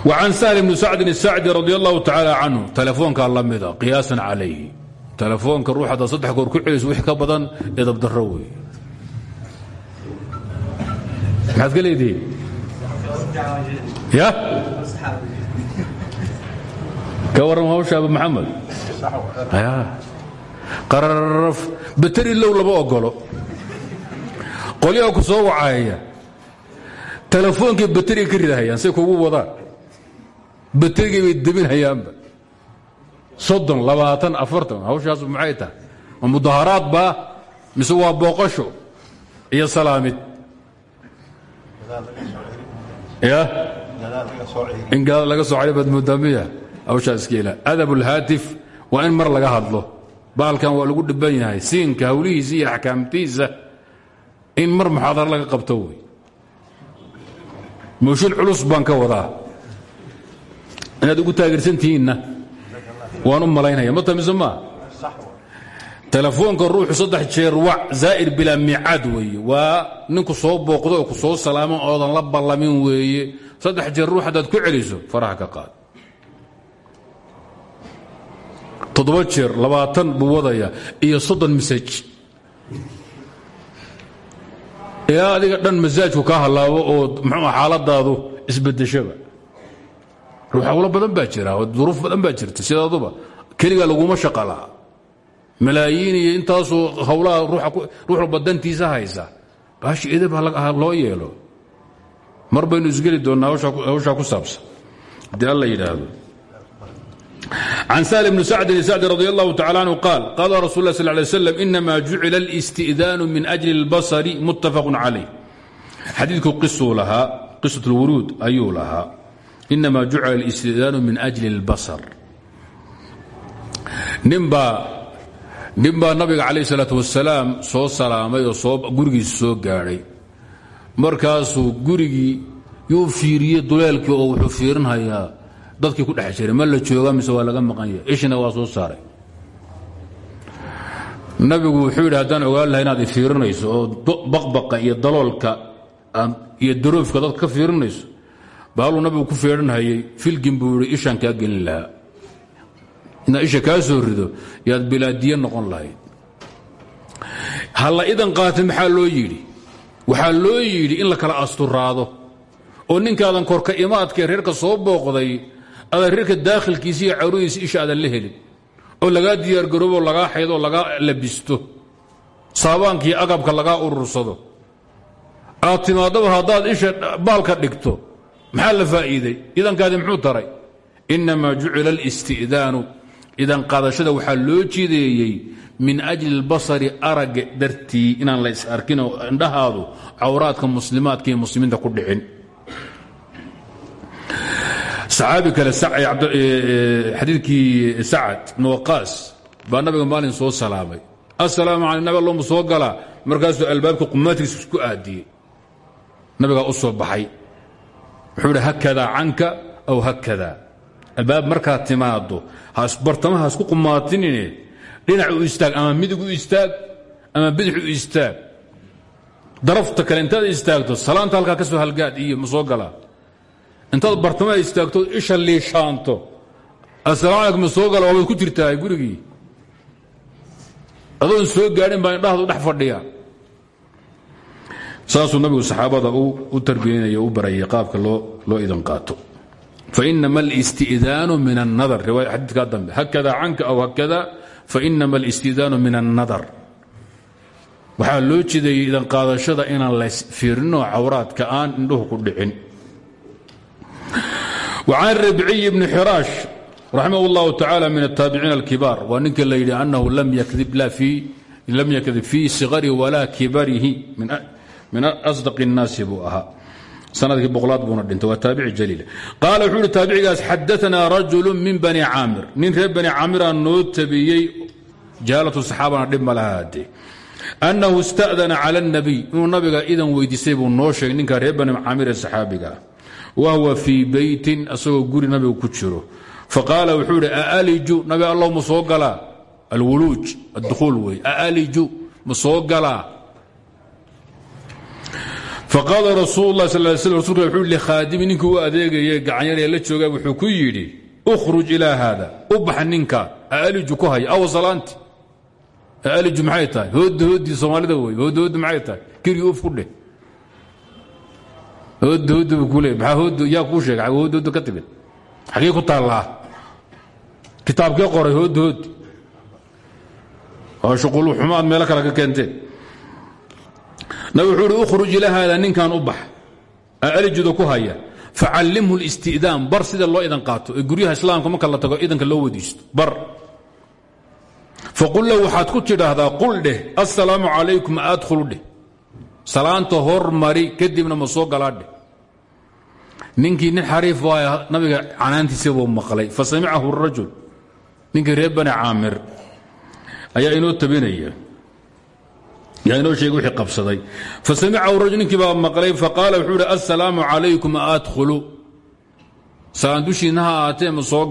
وcan sahl bn sacdin الsacdi radi allahu tacaalى canhu telefoonkaa la mida qiyaasan calayhi telefoonka ruux haddaad saddex goor ku celiso wix ka badan edabdarro wey maxaad ka leedihiin ya ka warram hawsha abu maxamed qararaf bateri low lama ogolo qolyaha ku soo wacaya telefoonkay bateriga ka ridahayaan say kugu wadaan baterigay bay debinhayaanba soddon labaatan afartan hawshaas maxay tahay? Ma mudaharaad baa iyo salaamid. Ya? In gadaal laga soo cay baad moodamiya hawshaa iska ila adab ulhaatif in mar laga hadlo. Baalkan waa lagu dhiban yahay. Siinka hawlihiisa iyo axkaamtiisa. In mar muxaadaro laga qabto wey. Mooshin culus baan wadaa inaad ugu taageersantihiinna. Waan u malaynaya. Ma tamise maa telefoonka ruuxu saddex jeer wac zaa'ir bilaa miicaad weeye. Waa ninku soo booqdo oo ku soo salaamo oodan la ballamin weeye. Saddex jeer ruux haddaad ku celiso faraha ka qaad. Toddoba jeer labaatan buu iyo soddon masaj ilaa adiga dhan masaajku kaa hallaabo oo muxuu xaaladaadu isbedeshaba ruuxawlo badan baa jira duruuf badan baa jirta sidaaduba keligaa laguma shaqa laha malaayiin iyo intaasoo hawlaha ruuxu badantiisa haysa baashi edaba loo yeelo. Mar baynu isgeli doonnaa hawshaa ku saabsan. Haddii alla yidhaahdo. Can sahl bni sacdin sacdi radi allahu tacala anhu qaal qaala rasul lah sal lay slam inama jucila alisti'daanu min ajli اlbasari muttafaqu calayh xadiidku qisuu lahaa qisat اlwuruud ayuu lahaa inama jucila اlisti'daanu min ajli اlbasar ninbaa nin baa nabiga calayh salaat wasalaam soo salaamay oo gurigiisa soo gaadhay markaasuu gurigii yuu fiiriyey duleelkii oo wuxuu fiirinhayaa dadkii ku dhex jiray ma la jooga mise waa laga maqan yahay ishina waa soo saaray nabigu wuxuu yidhi haddaan ogaan laha inaad ifiirinayso oo baqbaqa iyo daloolka iyo daroofka dadka ka fiirinayso baaluu nabigu ku feedhanhayay filgin buu yidhi ishaan kaa gelin lahaa. Inaad isha kaa soo rido yaad bilaadiye noqon lahayd. Halla idan qaatay maxaa loo yidhi? Waxaa loo yidhi in la kala asturaado. Oo ninkaadan korka imaadkaee reerka soo booqday adan reerka daakhilkiisa iyo cawradiisa isha aadan la helin. Oo lagaa diyaargarooboo lagaa xaydo oo lagaa labisto. Saabaankiiyo agabka lagaa urursado. Aad timaadaba haddaad isha baalka dhigto maxaa la faa'iiday? Idankaadi muxuu taray innamaa jucila alisti'daanu. Idan qaadashada waxaa loo jideeyey min ajli اlbasari aragga dartii. Inaan la is indhahaadu cawraadka muslimaadka muslimiinta ku dhicin. Saxaabi kale xadiidkii sacad ibn waqaas baa nabiga maalin soo salaamay. Assalaamu calay nabi allmu soo galaa. Markaasuu albaabka qumaatigiisa isku aadiyey. Nabigaa baxay wuxuu idhi hakadaa canka aw hakadaa albaab markaad timaado bartamaha hasku qumaatinine dhinac u istaag ama midig istaag ama bidix istaag. Darafta kale intaad istaagto salaanta halkaa ka soo halgaad iyo ma soo bartamaha istaagto isha liishaanto. Asalamu alaykum ma soo gala ku jirtaa gurigii. Adoon soo gaadhin baa indhahaadu dhex fadhiya saasuu nabigu saxaabada u tarbiyanaya u barayay qaabka loo idan qaato fainama اlاsti'daanu min الnadar riwaaya xadiidkaa dambe hakada canka aw hakada fainama اlاsti'daanu min الnadar waxaa loo jideeyey idan qaadashada inaan lays fiirinoo cawraadka aan indhuhu ku dhicin وcan ribciy bni xiraash raximah اllahu tacala min الtaabiciin اlkibaar waa ninka la yidhi anahu lam yakdib fii sigari walaa kibarihi min asdaq الnaasi buu ahaa sanadkii boqolaad buuna dhintay waa taabici jaliil qaala wuxuu uhi taabicigaas xadaanaa rajulu min bani caamir nin reer bani caamiraa noo tabiyey jaalatu saxaabana dhib ma laha haddee annahu ista'dana cala اnabiy inuu nabiga idan weydiistay buu noo sheegay ninka reer bani caamir ee saxaabiga ah wa huwa fii beytin asagoo guri nabiga ku jiro faqaala wuxuu idhi aaliju nabi allah ma soo galaa alwuluuj adduhuul wey aaliju ma soo galaa Faqaala rasuul lah sal sl rasulka wuxuu likhaadimi ninkii u adeegaye gacanyaree la jooga wuxuu ku yidhi ukhruj ilaa haada u bax ninka aaliju ku haya. Aw salaanti. Aaliju maxay tahay? Hooda hoodii soomaalida wey hooda hooda maxay tahay? Keri uf ku dheh. Hooda hooda buu ku leey maxaa hooda yaa kuu sheegay xag hooda hooda ka timid xagee ku taallaa? Kitaabkee qoray hooda hoodi oo shuqul xumaad meelo kale ka keenteen nabig wuxuu uhi ukhruj ila haada ninkan u bax. Alijuda ku haya. Facallimhu اlistidaan bar sida loo idan qaato. Ee islaamka marka la tago idanka loo wadiisto. Bar. Faqul lahu waxaad ku tidhaahdaa qul dheh. Assalaamu calaykum adkhulu dheh. Salaanta hormari kadibna ma soo galaa nin xariif waaya nabiga canaantiisa buu maqlay. Fasamicahu rajul. Ninkii reer bani caamir. Ayaa inoo yaa inoo sheegay wixii qabsaday. Fasamicahu rajul ninkii baa maqlay faqaala wuxuu ihi assalaamu calaykum adkhulu salaan dushiinna ha ahaatee ma soo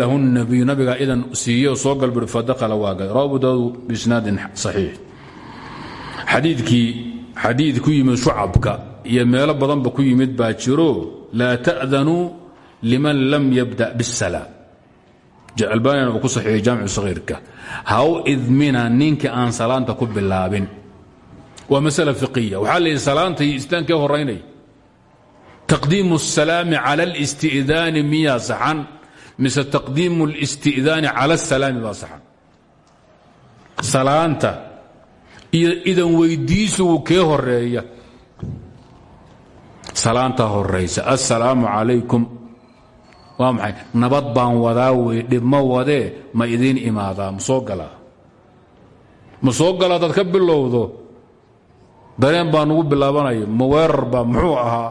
lahu nabiyu nabigaa idan siiye soo gal bui fadakhala waa gal rawa abu daawud ku yimid shucabka iyo meelo badanba ku yimid baa jiro laa liman lam yabda biاsalaam albanina uu ku saxiixay jaamicu sahiirka ha u idmina ninka aan salaanta ku bilaabin waa masala fiqiya waxaa la yidhi salaanta iyo istaankee horaynaya taqdiimu الsalaami cala اlisti'daani miyaa saxan mise taqdiimu اlisti'daani cala الsalaami baa saxan salaanta iyo idan weydiisugu kee horeeya salaanta horaysa assalaamu calaykum waa maxay? Nabad baan wadaa wey dhib ma wadee ma idiin imaadaa ma soo galaa. Ma soo galaa hadaad ka bilowdo. Dareen baa nugu bilaabanaya ma weerar muxuu ahaa?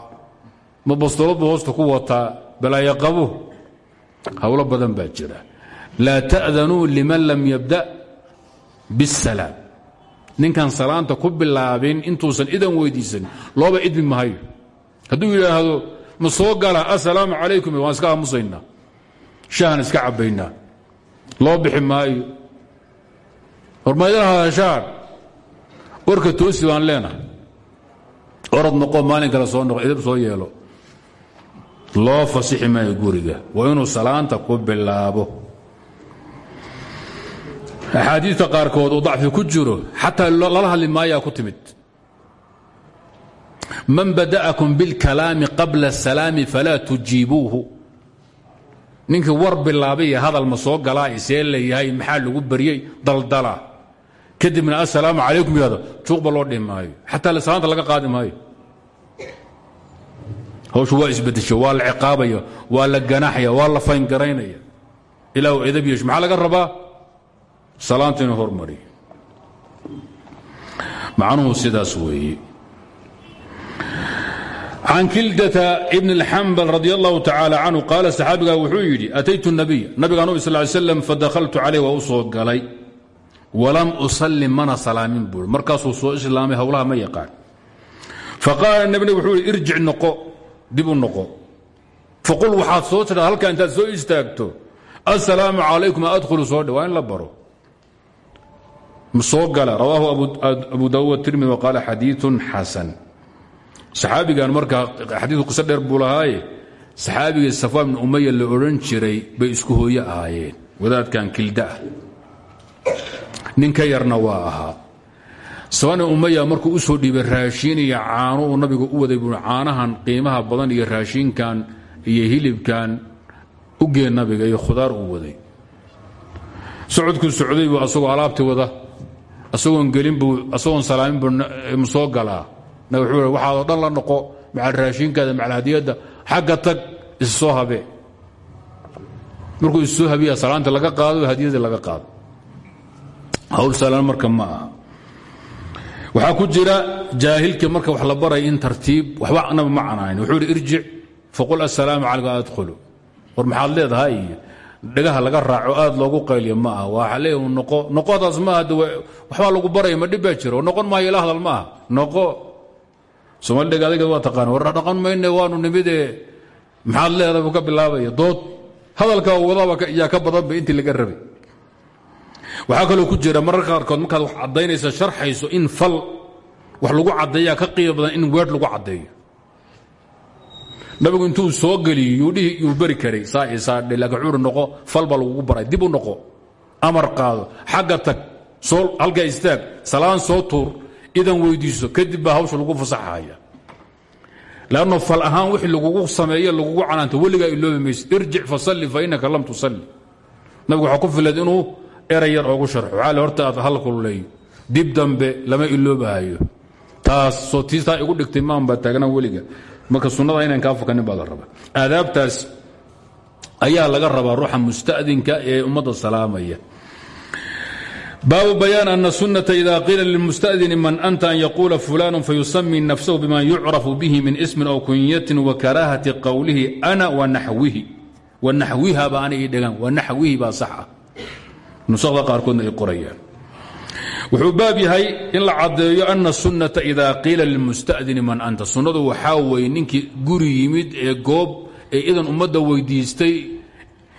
Ma bastooladu hoosta ku wataa? Balaayo qabo howlo badan baa jira. Laa ta'danuu liman lam yabda biاsalaam ninkan salaanta ku bilaabin intuusan idan weydiisan looba idmi mahayo. Hadduu yidhaahdo ma soo gala assalaamu calaykum waan iska aamusaynaa shahan iska cabbaynaa loo bixi maayo. Hormaydana hadashaan warka toosi baan leenahay. Orad noqo maalin kale soo noqo idab soo yeelo. Loo fasixi maayo guriga. Waa inuu salaanta ku bilaabo. Axaadiista qaarkood uu dacfi ku jiro xataa lala hadli maayaa ku timid man bada'akum bilkalaami qabla asalaami falaa tujiibuuhu. Ninkii war bilaabaiyo hadal ma soo galaa see layahay maxaa lagu baryey daldala kadibna assalaamu calaykum yihahdo tuuqba loo dhihi maayo. Xataa lisaanta laga qaadi maayo. Waa isbedesha waa la ciqaabaya waa la ganaaxaya waa la fayngaraynaya ilaahu maxaa laga rabaa? Salaanta inuu hormariyo. Macnuhu sidaas can kildata ibn اlxambal radi allahu tacaala canhu qaala saxaabigaa wuxuu yidhi ataytu nabiy nabigaan u sal slam fadakhaltu calayh waa u soo galay walam usalli mana salaamin buui markaasuu soo islaamay howlaha ma yaqaan faqaala nabina wuxuu yidhi irjic noqo dib u noqo faqul waxaad soo tidhaa halkaa intaad soo istaagto assalaamu calaykum adkhulu soo dha waa in la baro soo gala rawaahu abu daawud tirmidi wa qaala xadiiun xasan saxaabigan markaa xadiiku qiso dheer buu lahaaye saxaabigii safwaan bn umaya la odhan jiray bay isku hooye ahaayeen. Wadaadkan kildaah nin ka yarna waa ahaa safwaan bn umaya markuu u soo dhiibay raashiin iyo caano uu nabigu u waday buu caanahan qiimaha badan iyo raashiinkan iyo hilibkan u gee nabiga iyo khudaar uu waday. Socodkuu socday buu asagoo alaabti wada. Asagoon gelinbuu asagoon salaamin buu soo galaa wuxuu waxaadoo dhan la noqo macal raashiinkaada macal hadiyadda xagga tag markuu is soo habiya salaanta laga qaado hadiyadii laga qaado. Hawl salaan marka ma aha. Ku jira jaahilka marka wax la baray in tartiib waxba naba ma wuxuu irjic faqul assalaamu calaykum adkhulu. War maxaad leedahay? Dhagaha laga raaco aad loogu qayliya ma aha. Waa leey noqo noqodaas maaha waxbaa lagu baraya ma dhib jira. Noqon maayo ila ma noqo somaali dheg adiga waa taqaana war dhaqan mayne waanu nimidee maxaad leedahay buu ka dood. Hadalka wadaba yaa ka badanba intii laga rabay. Waxaa kaloo ku jira mararka qaarkood markaad wax caddaynaysa sharxayso in fal wax lagu caddeeyaa ka qiimo in weedh lagu caddeeyo. Nabigu intuu soo geliyo yuu beri karay saaisaadhe laakiin wuxuu noqo fal baa baray dib u noqo. Amar qaado xagga tag soo halkaa istaag salaan soo tuur idan weydiiso kadib baa hawsha lagu fasaxaya lanno fal ahaan wixii lagugu sameeye lagugu canaanta weligaa iloobi mayse irjic fasalli fa innaka lam tusalli. Nabigu waxaa ku filayd inuu eray yar sharxo. Le horta aad hal dib dambe lama iloobahayo taas soo tiistaa igu dhigtay maan baa taagnaa weliga. Marka sunnada inaan kaa fukanin baa la rabaa. Aadaabtaas ayaa laga rabaa ruuxa musta'dinka ee ummadda salaamaya baabu bayaan ana sunata ida qiila lilmustadini man anta an yaquula fulanu fayusami nafsahu bima yucrafu bihi min ismin aw kunyatin wa karaahati qowlihi ana wanaxwihi wanaxwiha baa ana ii dhegaan wanaxwihi baa sax ah. Nusakda qaarkoodna ay qorayaan. Wuxuu baab yahay in la caddeeyo ana sunnata ida qiila lilmustadini man anta. Sunnadu waxaa weeye ninkii guri yimid ee goob ee idan ummadda weydiistay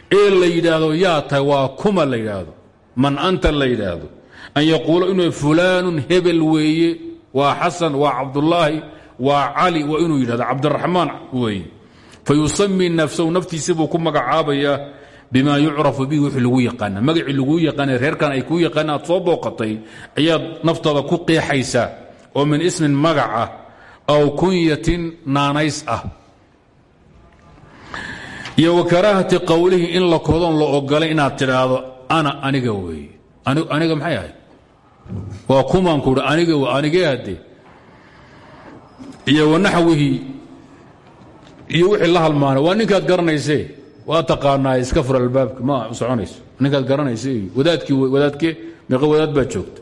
ee la yidhaahdo yaa tahay waa kuma la yidhaahdo man anta la yidhaahdo an yaquula inuu fulaanun hebel weeye waa xasan waa cabdulaahi waa cali waa inuu yidhahdo cabdiraxmaan weeye. Fayusami nafsahu naftiisi buu ku magacaabayaa bima yucrafu bihi wixii lagu yaqaana magacii laguu yaqaana reerkan ay kuu yaqaana aad soo booqatay ayaad naftaada ku qeexaysaa oo min ismin magac ah aw kunyatin naanays ah. Iyo wa karaahati in la kodoon la ogolay inaad tidhaahdo ana aniga weeye aniga maxay ahayd waa kumaan kuhi aniga anigee hadde iyo wanaxwihi iyo wixii la halmaanay. Waa ninkaad garanaysee? Waa taqaanaa iska fur albaabka ma soconayso. Ninkaad garanayse wadaadkii wadaadkee meeqa wadaad baa joogta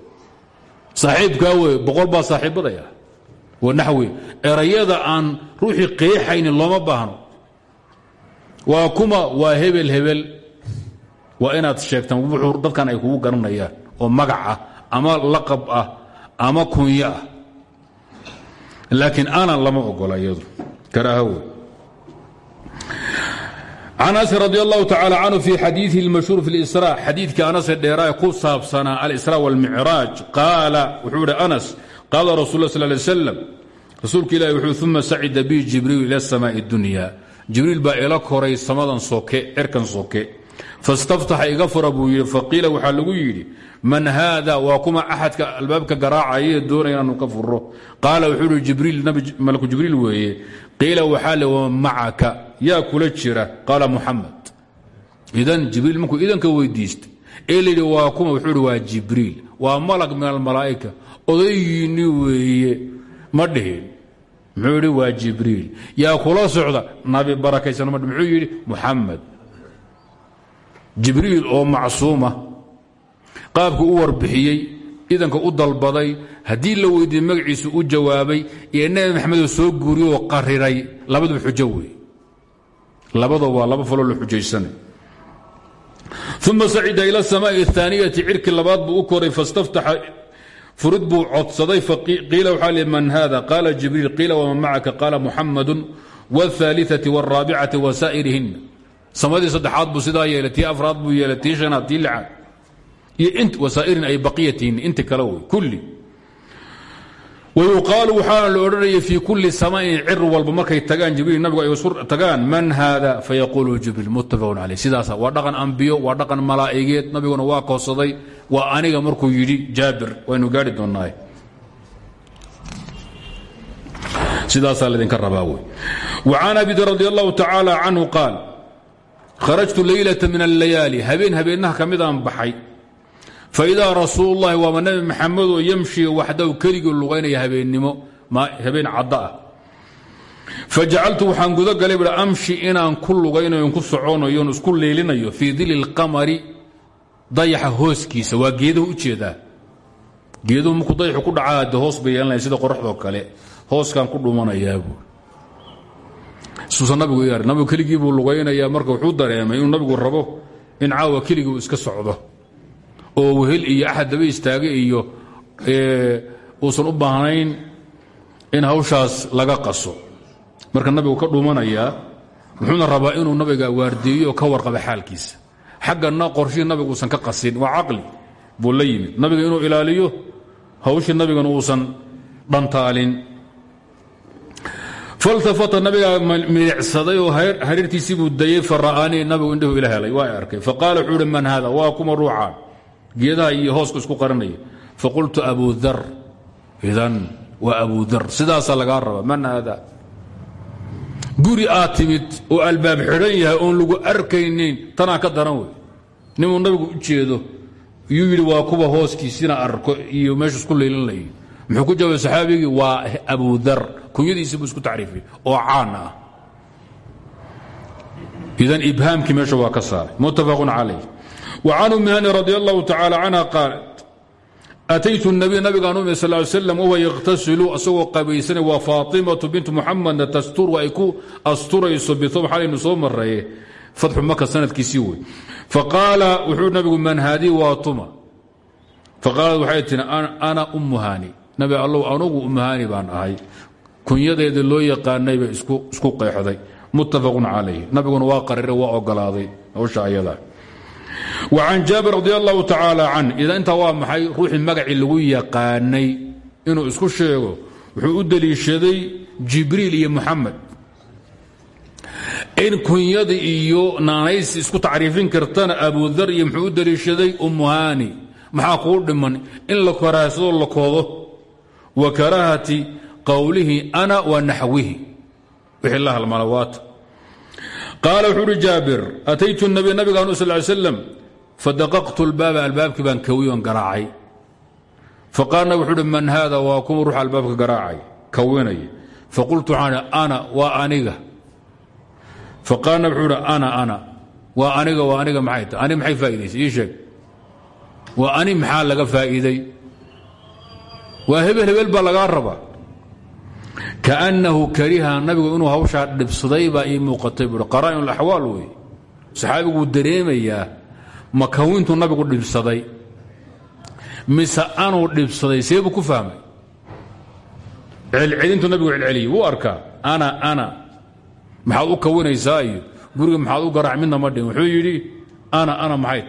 saaxiibkaa wey boqol baa saaxiibadaya wanaxwi erayada aan ruuxii qeexaynin looma baahno. Waa kuma waa hebel hebel waa inaad sheegtaan wuxuu dadkan ay kugu garanayaan oo magac ah ama laqab ah ama kunyo ah laakiin ana lama ogola iyadu karaaha wey can anas radi allahu tacala canhu fi xadiiihi اlmashhuur fi اlisra xadiidkii anase dheeraa ku saabsanaa alisra wاlmicraaj qaala wuxuu ihi anas qaala rasul la sl lay slam rasuulka ilahi wuxuu uma sacida bi jibriil ila samaaءi اdunya jibriil baa ila koray samadan soke cirkan soke fastaftaxa iga fura buu yidhi faqiila waxaa lagu yidhi man haada waa kuma axadka albaabka garaacaya doonaya inaanu ka furo qaala wuxuu ihi malku jibriil weeye qiila waxaa le macaka yaa kula jira qaala muxamed idan jibriil markuu idanka weydiistay ee layidhi waa kuma wuxuu ihi waa jibriil waa malag min almalaa'ika odaygiinni weeye ma dhihin waa jibriil yaa kula socda nabi barakaysan ma muxuu yidhi jibriil oo macsuuma qaabku u warbixiyey idanka u dalbaday haddii la weydiiyey magaciisu u jawaabay iyo nebi maxamedoo soo guuriyo oo qariray labaduba xujo wey labadoo waa laba faloo la xujaysanay uma sacida ila asamaai ahaaniyati cirki labaad buu u koray fastaftaxa furid buu codsaday qiila waxaa li man hada qaala jibriil qiila waman macaka qaala muxamadu wاlثaaliثaةi wاlraabicati wasaa'irihinna samadii saddexaad buu sidaa yeelay afraad buu yeelay tii shanaad tii lixaad iyo ay baqiyatihin inti kale wey kulli. Wayuqaalu waxaana la odhanaya fii kulli samain cir walba markay tagaan jibriil nabigu ay tagaan man haada fayaquulu jibriil muttafaqun caleyh sidaasa waa dhaqan ambiyo waa dhaqan malaa'igeed nabiguna waa koodsaday waa aniga markuu yidhi jaabir waynu gaari doonnaaye sidaasaa laydinka rabaa wey. وcan abid radi allahu tacaala canhu kharajtu leylata min allayaali habeen habeennaha ka midaan baxay faidaa rasuul اllahi waaba nabi maxamedoo yamshi waxdaw keligii lugaynaya habeennimo habeen cadda ah fajacaltu waxaan guda galay bui amshi inaan ku lugaynayo ku soconayo on isku leelinayo fii dili اlqamari dayaxa hooskiisa waa geeduhu u jeedaa geeduhu markuu dayaxu ku dhacaa hoos bay yeelanaya sida qoraxdoo kale hooskaan ku dhumanayaabu suusan nabigu yaar nabigu keligii buu lugaynayaa marka wuxuu dareemay inuu nabigu rabo in caawa keligii uu iska socdo. Oo wehel iyo axad daba istaage iyo uusan u baahnayn in hawshaas laga qaso. Marka nabigu ka dhumanayaa wuxuuna rabaa inuu nabiga waardeeyo oo ka warqaba xaalkiisa. Xaggana qorshihii nabigu uusan ka qasin waa caqli buu la yimid. Nabiga inuu ilaaliyo hawshii nabigana uusan dhantaalin faltafata nabigaa milicsaday oo hareertiisii buu dayey fara'aanii nabigu indhihu ila helay. Arkay. Faqaala wuxuu man hada waa kuma ruucaan geedaha iyo hooska isku qaranaya faqultu abu dar idan waa abu dar sidaasaa lagaa raba man hada guri aad oo albaab xidhan yahay oon lagu arkaynin tanaa ka daran wey. Ninuu nabigu u jeedo iyuu yidhi waa kuwa hooskiisina arko iyo meeshu isku leelinlayay muxuu ku jawaabay saxaabigii waa abu dar kunyadiisii buu isku tacriifiyey oo caan ah. Idan ibhaamkii meesha waa ka saaray muttafaqun calayh. Wa can ummi hani radi allahu tacaala canha qaalat ataytu nabiy nabigaan umi sal ly slam wahuwa yakhtasilu asagoo qabaysanay waa faatimatu bintu muxamedna tastur ay ku asturayso bithoob xalaynu soo maraye fatxu maka sanadkiisii wey faqaala man haadii waa tuma? Faqaalad waxay ana ummu hani nabi anugu ummuhaani baan ahay kunyadeedii loo yaqaanayba isku qeexday. Muttafaqun calayh nabiguna waa qarire waa ogolaaday hawsha ayada. Can jaabir radi allahu tacaala can. Idan intaa waa maxay? Ruuxii magacii lagu yaqaanay inuu isku sheego wuxuu u deliishaday jibriil iyo muxamed in kunyada iyo naanaysi isku tacriifin kartana abudar iyo muxuu u deliishaday ummuhaani maxaa kuu dhiman? In la karaahsado la koodo wa karaahati qowlihi ana wa naxwihi. Wixii la halmalawaata qaala wuxuu uhi jaabir ataytu nabiy nabigaan sal slam fadaqaqtu lbaaba albaabkii baan kawiyon garaacay. Faqaal nabig wuxuu uhi man haada waa kuma ruuxa albaabka garaacay? Kawinaya faqultu waxaan ana waa aniga. Faqaal nabig wuxuu ana ana waa aniga waa aniga maxay ani maxay faa'idaysay ii sheeg. Ani maxaa laga faa'iiday? Waa hebel hebel baa rabaa kaannahu kariha nabigu inuu hawshaa dhibsaday baa ii muuqatay buui qaraa'in alaxwaal wey saxaabiguu dareemayaa makawintuu nabigu dhibsaday. Mise anuu dhibsaday seebuu ku fahmay. Celcelintu nabigu celceliyey wuu arkaa. Ana ana maxaad u kawinaysaa iyo guriga maxaad u garaac midna ma dhin wuxuu yidhi ana ana caley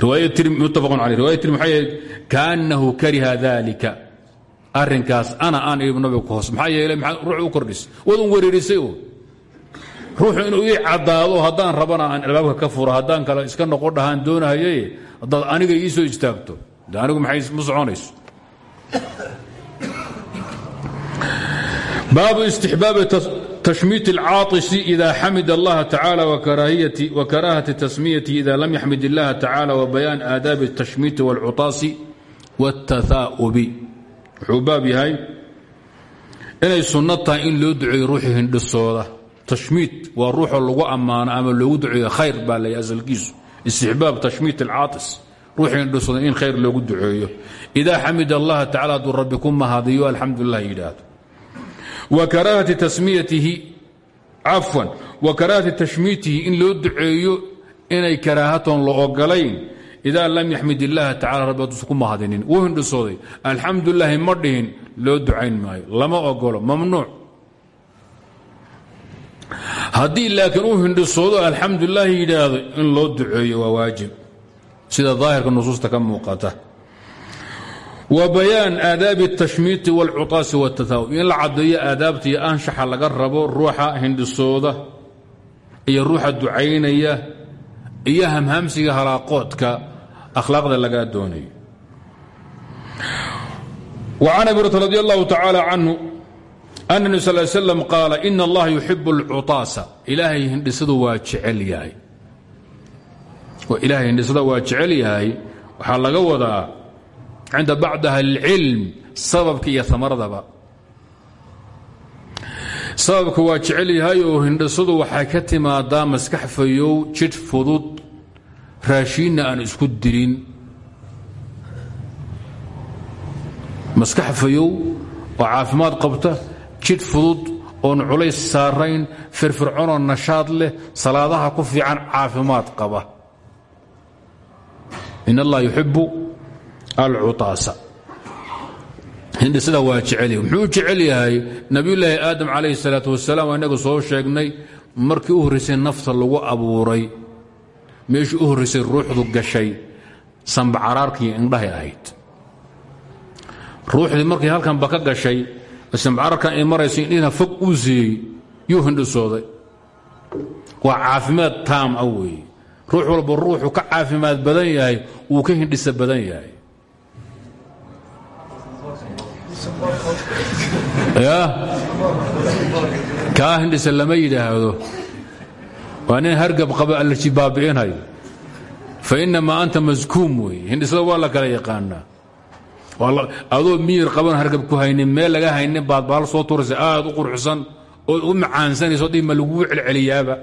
riwaya tirmi waxay ahayd? Kaannahu arrinkaas ana aan ibu nabiga ku hoos maxaa yeelay ruux u kordhis waad un wereerisay oo ruuxu inuu ii caddaado haddaan rabana aan albaabka ka furo haddaan kale iska noqo dhahaan doonahaye haddaad aniga ii soo istaagto de anigu maxay ma soconayso baabu istixbaabi tashmiit اlcaaطisi ida xamid اllaha tacalى wakaraahati tasmiyatihi ida lam yaxmid اllaha tacalى wabayaan aadaabi الtashmiiti wاlcutaasi wاtaثaa'ubi wuxuu baab yahay inay sunno tahay in loo duceeyo ruuxii hindhisooda. Tashmiit waa ruuxoo lagu ammaano ama loogu duceeyo khayr baa lay asalkiisu istixbaab tashmiit alcaatis. Ruuxii hindhisooda in khayr loogu duceeyo. Idaa xamid allaha tacala hadduu rabbi ku mahadiyo alxamdulilah yidhaahdo. Wkaraahati tasmiyatihi cafwan wa karaahati tashmiitihi in loo duceeyo inay karaahatoon la ogolayn ida lam yaxmid illaaha taala rabbi aduusan ku mahadinin wuu hindhisooday alxamdulilaahi ma dhihin loo ducayn maayo lama ogolo mamnuuc haddii laakiin uu hindhisoodo alxamdulilaahi yidhaahdo in loo duceeyo waa waajib sida daahirka nusuusta ka muuqata wa bayaan aadaabi atashmiiti waalcuaasi watahaawub in la caddeeyo aadaabta iyo laga rabo ruuxa hindhisooda iyo ruuxa ducaynaya iyo hamhamsiga halaaqoodka ahlaaqda lagaa doonayo. An abi hurata radi allahu tacaala canhu ana nebi الله slam qaala ina allaha yuxibu alcutaasa ilaahay hindhisada waa jecel yahay. Ilaahay hindhisada waa jecel yahay. Waxaa laga wadaa cinda bacd ahli اlcilm sababka iyo amaradaba sababka waa jecel yahay oo hindhisadu waxay ka timaadaa maskax fayow jidh fudud raashiinna aan isku dirin maskax fayow oo caafimaad qabta jidh fudud oon culays saarayn firfircoonoo nashaad leh salaadaha ku fiican caafimaad qaba. In allah yuxibu alcutaasa hindhisada waa jecelyahy muxuu jecel yahay? Nabiyulaahi aadam calayhi salaatu wasalaam waa inagu soo sheegnay markii u horraysay nafta lagu abuuray meeshii u horraysay ruuxdu gashay sambacaraarkii indhahay ahayd. Ruuxdii markay halkanba ka gashay sambacaraarkan ay maraysa indhihina fog uu siiyey yuu hindhisooday waa caafimaad taam ah weeye. Ruux walba ruuxu ka caafimaad badan yahay wuu ka hindhisa badan yahay. Ya? Kaa hindhisa lama yidhaahdo waa nin hargab qaba allaji baabi'inhayo fa inamaa anta maskuum weeye hindhisada waa la kala yaqaanaa. Adoo miyir qaban hargab ku haynin meel laga haynin baad baal soo turaysa aad u qurxsan ood u macaansanayso dhib ma laguu celceliyaaba.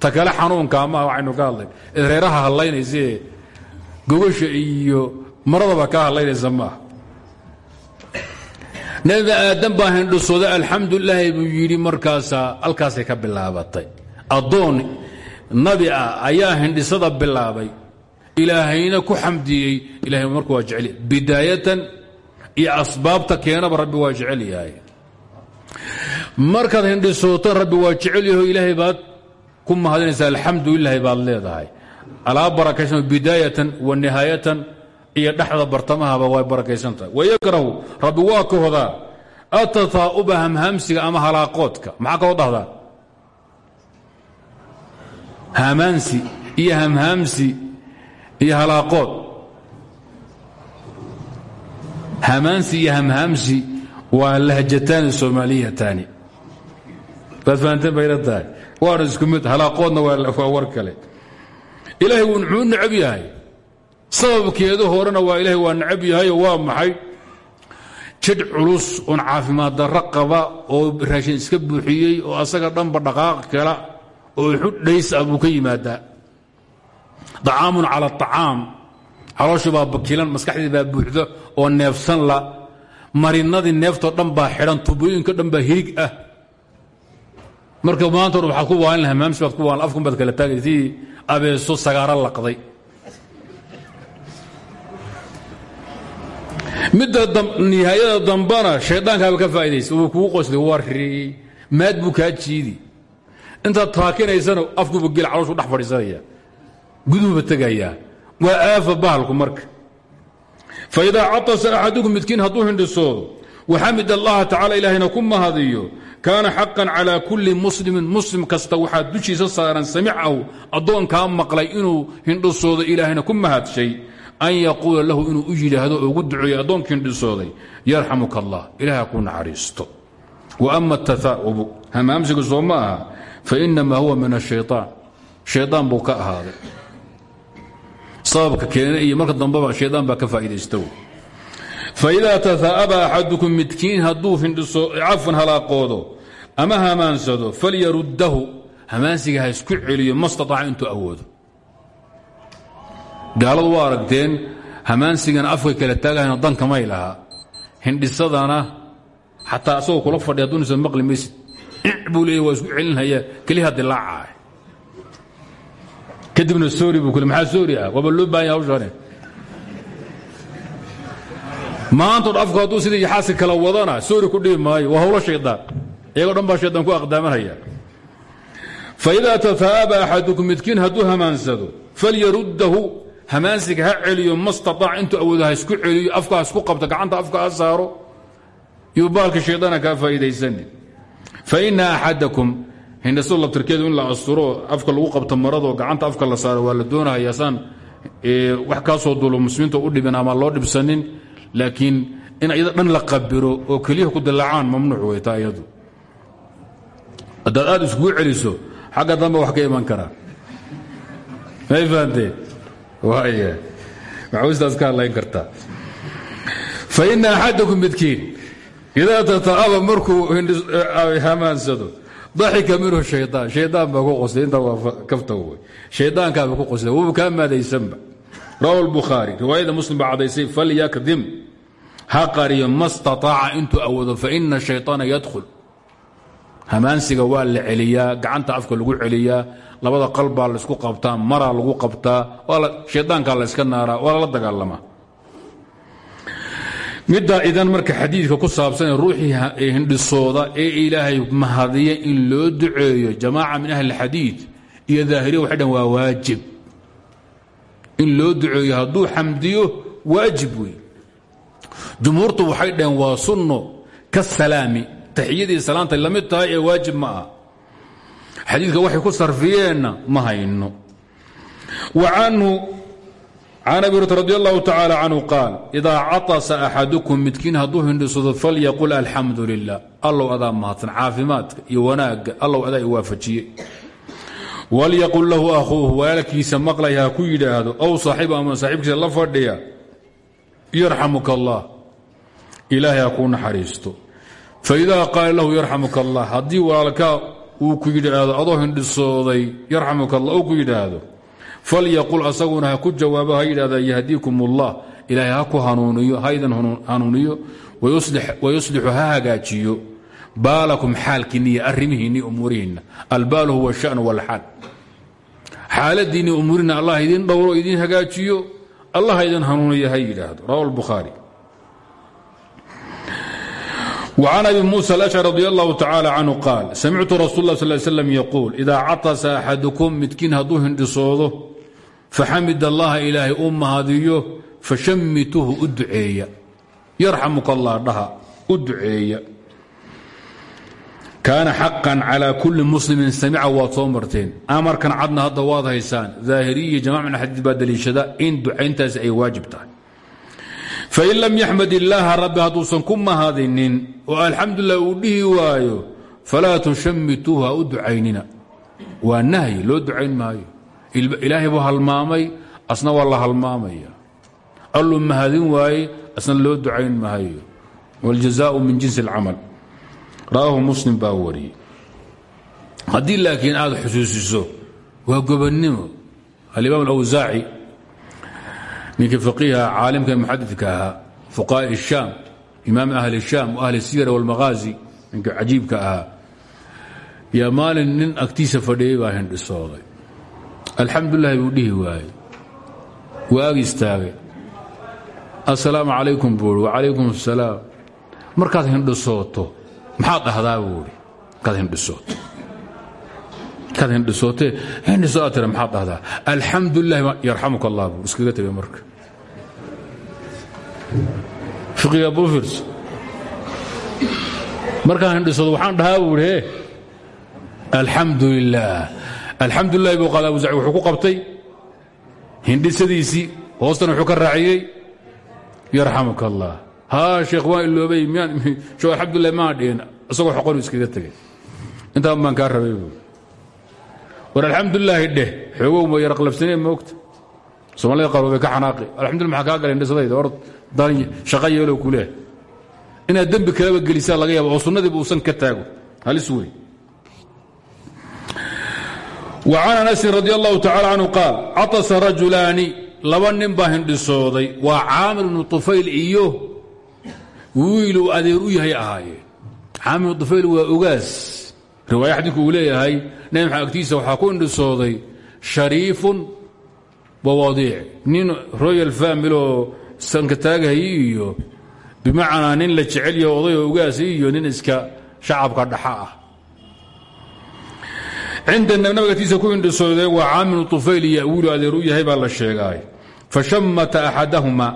Ta kale xanuunka maaha waxaynu ka hadlayn reeraha hadlaynaysae gogasha iyo maradaba kaa hadlaynaysa maaha nebi aadan baa hindhisooday alxamdulilaahi buu yidhi markaasaa ka bilaabatay addoon nabi ah ayaa hindhisada bilaabay. Ilaahayna ku xamdiyey. Ilahay marka waa jecel bidaayatan iyo asbaabta keenaba rabbi waa jecel yahay. Markaad hindhisooto rabbi waa jecel ilaahay baad ku mahadinaysaa alxamdu lilahi baad leedahay. Alaa barakaysan bidaayatan wa nihaayatan iyo dhexda bartamahaba way barakaysan tahay. Wayakrahu rabbi waa ka hodaa. Atataa'uba hamhamsiga ama halaaqoodka maxaa kaloo dhahdaa hamaansi iyo hamhaamsi iyo halaaqood hamaansi iyo hamhaamsi waa lahjataani soomaaliyataani waad fahanteen bayla tahay. Waana isku mid halaaqoodna waa war kale. Ilaahay wuu muxuu necab yahay? Sababkeedu horena waa ilaahay waa necab yahayoo waa maxay? Jidh culus oon caafimaad darro qaba oo raashin iska buuxiyey oo asaga dhanba dhaqaaq kala oo xudhays ah buu ka yimaadaa. Acaamun cala acaam calooshii baa bakilan maskaxdii baa oo neefsan la. Marinadii neeftoo dhan baa xidhan tubooyinko dhan baa hirig ah. Marka maanta o waxaad ku waalin hamaamsi baad ku waalin afkun baad kala taagay sidii abeeso sagaaro laqday. Midda nihaayada dambana shaydaankaaba ka faa'idaysa wuu kugu qosday wari maad buu intaad taakinaysana afkuba gel caloshu dhex fadhiisanaya. Guduhuba tegayaa. Waa aafa bahalku marka. Faidaa catasa axadukum midkiin hadduu hindhisoodo waxamid allaha tacala ilaahayna ku mahadiyo kaana xaqan calaa kulli muslimin muslim kasta waxaa dushiisa saaran samicahu addoonkaa maqlay inuu hindhisoodo ilaahayna ku mahadshay an yaquula lahu inuu u yidhaahdo oo ugu duceeyo addoonkii hindhisooday yarxamuka allah ilaha ku wa ama ataaubu hamaamsigu soo ma aha fainama huwa min ashayaan shayaan buu ka ahaaday sababka keene iyo marka dambeba shayaan baa ka faa'idaysta faidaa taaaba axadukum midkiin hadduu cafan halaaqoodo ama hamaansado falyaruddahu hamaansiga ha isku celiyo ma staaaca intuu awoodo gaaladu waa aragteen hamaansigana afka kala taagahayno dankamay lahaa hindhisadana xataa asagoo kula fadhi haduunisa maqli maysid buu leey waa isku celinhayaa keliha dilaaca kadibna soori buu kule maxaa soori ah? Waaba loo baahanya hawshane maantood afku hadduu sidii yaxaaska kala wadana soori ku dhibi maayo. Waa hawlo shaydaan. Iyagoo dhan baa shaydaan ku aqdaamanaya. Faidaa tataaba axadukum midkiin hadduu hamaansado falyaruddahu. Hamaansiga ha celiyo ma staaac intuu awoodo ha isku celiyo afka ha isku qabto gacanta afka ha saaro yuu baalka shaydaana kaa faa'iidaysanin faina axadakum hindhaso labtirkeedu in la asturo afka lagu qabto maradoo gacanta afka la saaro waa la doonahaya saan wax kaasoo duulo muslimiinta u dhibin ama loo dhibsanin laakiin in iyada dhan la qabiro oo keliya ku dilaacaan mamnuuc wey taa iyadu. Haddaad aad iskugu celiso xagga dambe wax ka iman karaa may fahanteen idaa tataaba markuu hamaansado daxika minhu shayaan shayaan baa ku qoslay intaa waa kafta wey. Shaydaankaaba ku qoslay wuuba kaa maadaysanba. Rawa lbukhaari riwaayada muslim baa cadaysay falyakdim. Ha qariyo ma staaaca intuu awoodo faina shayطaana yadkhul. Hamaansiga waa la celiyaa gacanta afka lagu celiyaa labada qalbaa laysku qabtaa maraa lagu qabtaa shaydaankaa la yska naaraa waa lala dagaalamaa middaa idan marka xadiidka ku saabsan ruuxii hindhisooda ee ilaahay mahadiya in loo duceeyo jamaaca min ahli xadiid iyo daahiriya waxay dhan waa waajib. In loo duceeyo hadduu xamdiyo waajib wey jumhuurtu waxay dhaheen waa sunno ka salaami. Taxiyadii salaanta la mid tahay ee waajib ma ah xadiidka ku sarfiyeenna ma hayno. Wa canhu can abi hurata radi allahu tacaala canhu qaal idaa catasa axadukum midkiin hadduu hindhisado falyaqul alxamdu lilah allow adaa mahadsan caafimaadka iyo wanaagga allow adaa i waafajiyey walyaqul lahu akhuuhu walaalkiisa maqlaya ha ku yidhaahdo ow saaxibu ama saaxiibkiisa la fadhiya yarxamuka allah ilaahay ha kuu naxariisto faidaa qaala lahu yarxamuka allah haddii walaalkaa uu ku yidhaahdo adoo hindhisooday yarxamuka ku yidhaahdo falyaqul asaguna ha ku jawaabo ha yidhahda yahdiikum ullah ilaahay ha ku hanuuniyo haydan hanuuniyo wayuslixu ha hagaajiyo baalakum xaalkiinni iyo arrimihiinni umuurihiinna albaalu huwa shan walxaal xaaladiinni umuurihinna allah idin dhowro idin hagaajiyo allah idin hanuuniyo ha yidhaahdo rawa lbukhaari وعن أبي موسى الأشعر رضي الله تعالى عنه قال سمعت رسول الله صلى الله عليه وسلم يقول إذا عطس أحدكم faxamid allaha ilaahay u mahadiyo fashamituhu u duceeya yarxamuk allah dhaha u duceeya kaana xaqan calaa kulli muslimin samica waad soo marteen amarkan cadna hadda waad haysaan daahiriyi jamac min xadiid baa daliishada in ducayntaasi ay waajib tahay fain lam yaxmad illaaha rabbi hadduusan ku mahadinin oo alxamdulilah uu dhihi waayo falaa tushamituuha u ducaynina waa nahyi ilaahay buu halmaamay asna waa la halmaamaya alluu mahadin waaye asna loo ducayn maayo wاljazaءu min jinsi اlcamal rawaahu muslim baa wariyey haddii laakiin aad xusuusiso waa gobonnimo alimaam alawsaaci ninkii faqiiha caalimka muxadidka ahaa fuqaء الشhaam imaam ahli الشhaam ahli الsiyar wاlmaghaazi ninka cajiibka ahaa yaa maalin nin agtiisa fadhiyey baa hindhisooday alxamdulilah buu dhihi waayey. Waa ag istaagay. Assalaamu calaykum buui wacalaykum asalaam markaad hindhisooto maxaad dhahdaa buui markaad hindhisooto. Markaad hindhisootee hindhiso aad tira maxaad dhahdaa? Alxamdu lilah yarxamuka allah buui iskaga tegay marka. Fiqiga bufirs waxaan dhahaa alxamdu lilah alxamdu lilah buu qaada abu zacid wuxuu ku qabtay. Hindhisadiisii hoostana wuxuu ka raaciyey. Yarxamuka allah haa sheekh waan iloobay. Miyaan alxamdulilah maa dhihin. Isagoo xoqonu iskaga tegay. Intaan baan kaa rabay buui war alxamdulilaahi dheh xoogow ma yar qalabsanee moogta. Soomaalida qaar bay ka xanaaqi. Alxamdullah maxaa kaa gala hindhisadayda? Or dan shaqa yeelow ku leeh inaad dembi kaleba gelisaa laga yaaba oo sunnadiiba ka taago. Halis wey وcan أنسin radي الlahu tacalى canhu qaal caطasa rajulaani laba nin baa hindhisooday waa caamir bnu طufayl iyo wiiluu adeer u yahay ahaayeen caamir bnu طufayl waa ogaas riwaaya xadiidku uu leeyahay nebi maxamed agtiisa waxaa ku hindhisooday shariifun wawadiic nin royal family oo sankataagahay iyo bimacnaa nin la jecel yaho odayoo ogaas iyo nin iska shacabka dhaxa ah cindanab nabigatiisa ku indhisoodee waa caaminu tufayl iyo awiilu adeer u yahay baa la sheegaay fa shammata axadahuma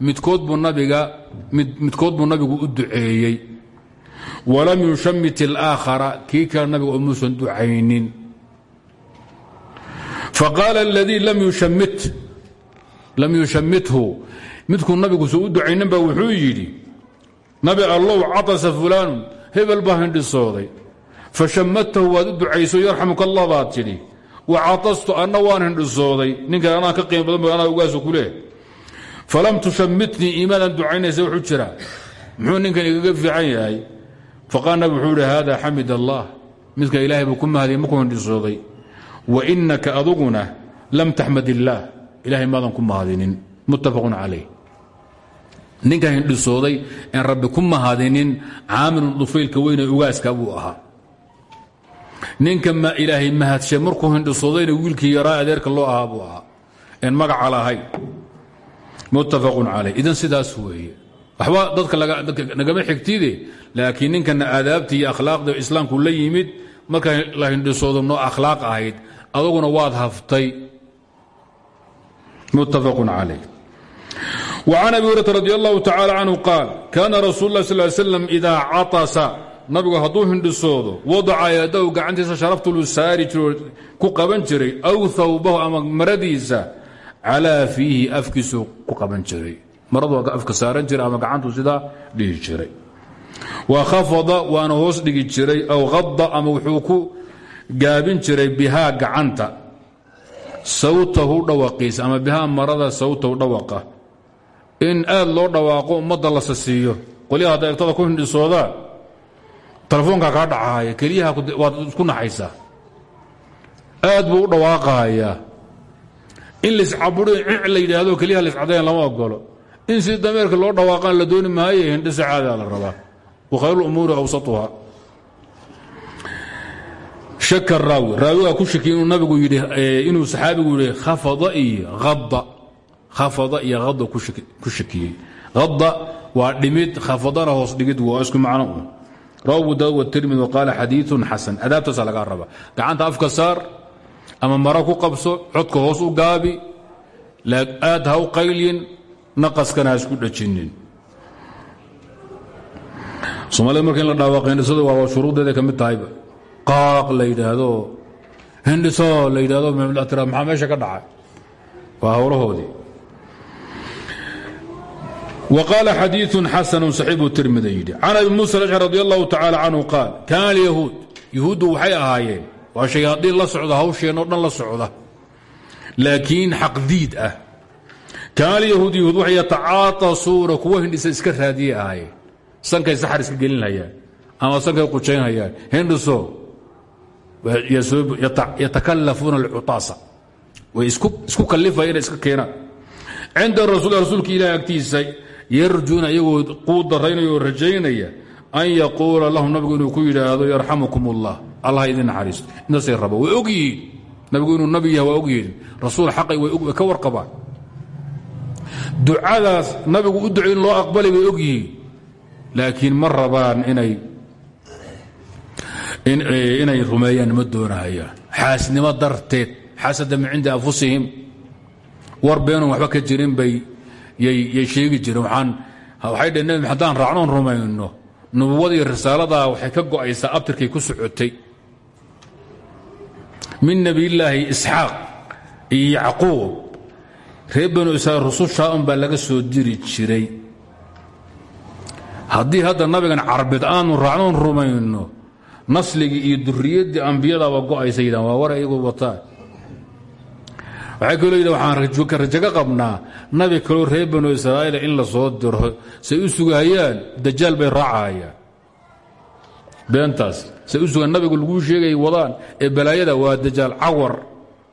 midkood buu nabigu u duceeyey walam yushamit اlaakhara kii kale nabiga omuusan ducaynin faqaala اladii lam yushammithu midkuu nabiguusan u ducaynin ba wuxuu yidhi nabi allow catasa fulaanu hebel baa hindhisooday fashamatahu waad u ducayso yarxamuka allah baad wa catastu anna waan hindhisooday ninkan anaa ka qiimo badan ba anaa ku leeh falam tushamitnii iimaadaan ducaynaysa wuxuu jiraa muxuu ninkan igaga fiican yahay faqaal wuxuu ihi hada xamid allah midka ilaahay buu ku mahadiyay markuu hindhisooday wa inaka aduguna lam taxmad illaah ilahay maadan ku mahadinin muttafaqun calayh ninka hindhisooday en rabbi ku mahadinin caamilun dufaylka weyne ogaaska buu ahaa ninka ma ilaahay mahadshe markuu hindhisoodayna wiilkii yaraa adeerka loo ahaa buu ahaa. En magaca lahayn muttafaqun calayh idan sidaas weeye. Waxba dadka nagama xigtide. Laakiin ninkana aadaabtii iyo akhlaaqda islaamku la yimid marka la hindhisoodo noo akhlaaq ahayd adaguna waad haftay. Muttafaqun calayh وcan abi hurata radi allahu tacala canhu qaal kaana rasuul lah sal slam idaa caطasa nabigu hadduu hindhisoodo wadaca yadahu gacantiisa sharaftulu saari ku qaban jiray aw hawbahu ama maradiisa calaa fiihi afkiisu ku qaban jiray. Maradu afka saaran jiray ama gacantu sidaa dhihi jiray. Wa khafada waana hoos dhigi jiray aw hada ama wuxuu ku gaabin jiray bihaa gacanta. Sawtahu dhawaqiisa ama bihaa marada sawtahu dhawaqa. In aad loo dhawaaqo ummadda la sasiiyo. Qolyaha hadda egtada ku hindhisoodaan telefoonkaa kaa dhacaaya keliyaha waad isku naxaysaa. Aad buu u dhawaaqahayaa in laiscaburo cic la yidhaahdo keliyaha laiscadayan lama ogolo in si dameerka loo dhawaaqaan la dooni maaye hindhisa caadaa la rabaa. Wa khayru umuuri awsatuha shaka raawi. Raawigaa ku shaki nabigu yidhi inuu saxaabigu yidhi khafada iyo ada khafada iyo hada ku shakiyey. Hada waa dhimid khafadana hoos dhigid waa isku macno. un rawa abu daawud watirmidi waqaala xadiiun xasan adaabtaasa lagaa rabaa gacanta afka saar ama maro qabso codka hoos u gaabi aad ha u qaylyin naqaskana isku dhajinin. Soomaalida marka la dhaawaqo hindhisadu waa shuruuddeeda ka mid tahayba. Qaaq la yidhaahdo hindhiso la yidhahdo tira maxaa ka dhacay? Waa howlahoodii وqال xadيiث xasن صaxiib tirmidi yidhi can abi muسى الأشcر radi الlahu tacalى canhu qaal kaana اlyahuud yahuuddu waxay ahaayeen waa shayaadiin la socda hawsheen oo dhan la socda laakiin xaqdiid ah kaana lyahuud yahuud waxay yatacaatasuuna kuwa hindhisa iska raadiyay ahaayeen sankay saxar iska gelinhayaan ama sankay qujaynhayaan hindhiso yatakalafuuna اlcutaasa way isku kalifaya inay iska keenaan cinda rasul rasuulka ilahi agtiisa yarjuuna iyagoo quu daraynaya oo rajaynaya an yaquula lahum nabigu inuu ku yidhaahdo yarxamukum allah idin naxariisto intaasay raba way og yihiin. Nabigu inuu nabi yahay waa og yihiin. Rasuul xaqay way ka warqabaan. Ducadaas nabigu u ducay in loo aqbalay bay og yihiin. Laakiin ma rabaan inay inay rumeeyaan ma doonahayaan. Xaasnimo xasada min cindi anfusihim war waxba ka jirin bay yay sheegi jireen waxay dheen nebi haddaan raacnoon rumayno nubuwada iyo risaaladaa waxay ka go'aysaa abtirkay ku socotay. Min nebiyillaahi isxaaq iyo yacquub reer banu israa'iil rusushaa un baa laga soo diri jiray. Haddii hadda nabigan carbeed aanu raacnoon rumayno nasligii iyo duriyaddii ambiyadaaba go'aysa yidhahan waa war iyagu wataan waxay kaloo yidhi waxaan rajo ka qabnaa nabi kaloo reer banu israa'iila in la soo diro. Say u sugahayaan dajaal bay raacahayaan beentaas say u sugaan nabigu laguu sheegay wadaan ee balaayada waa dajaal cawar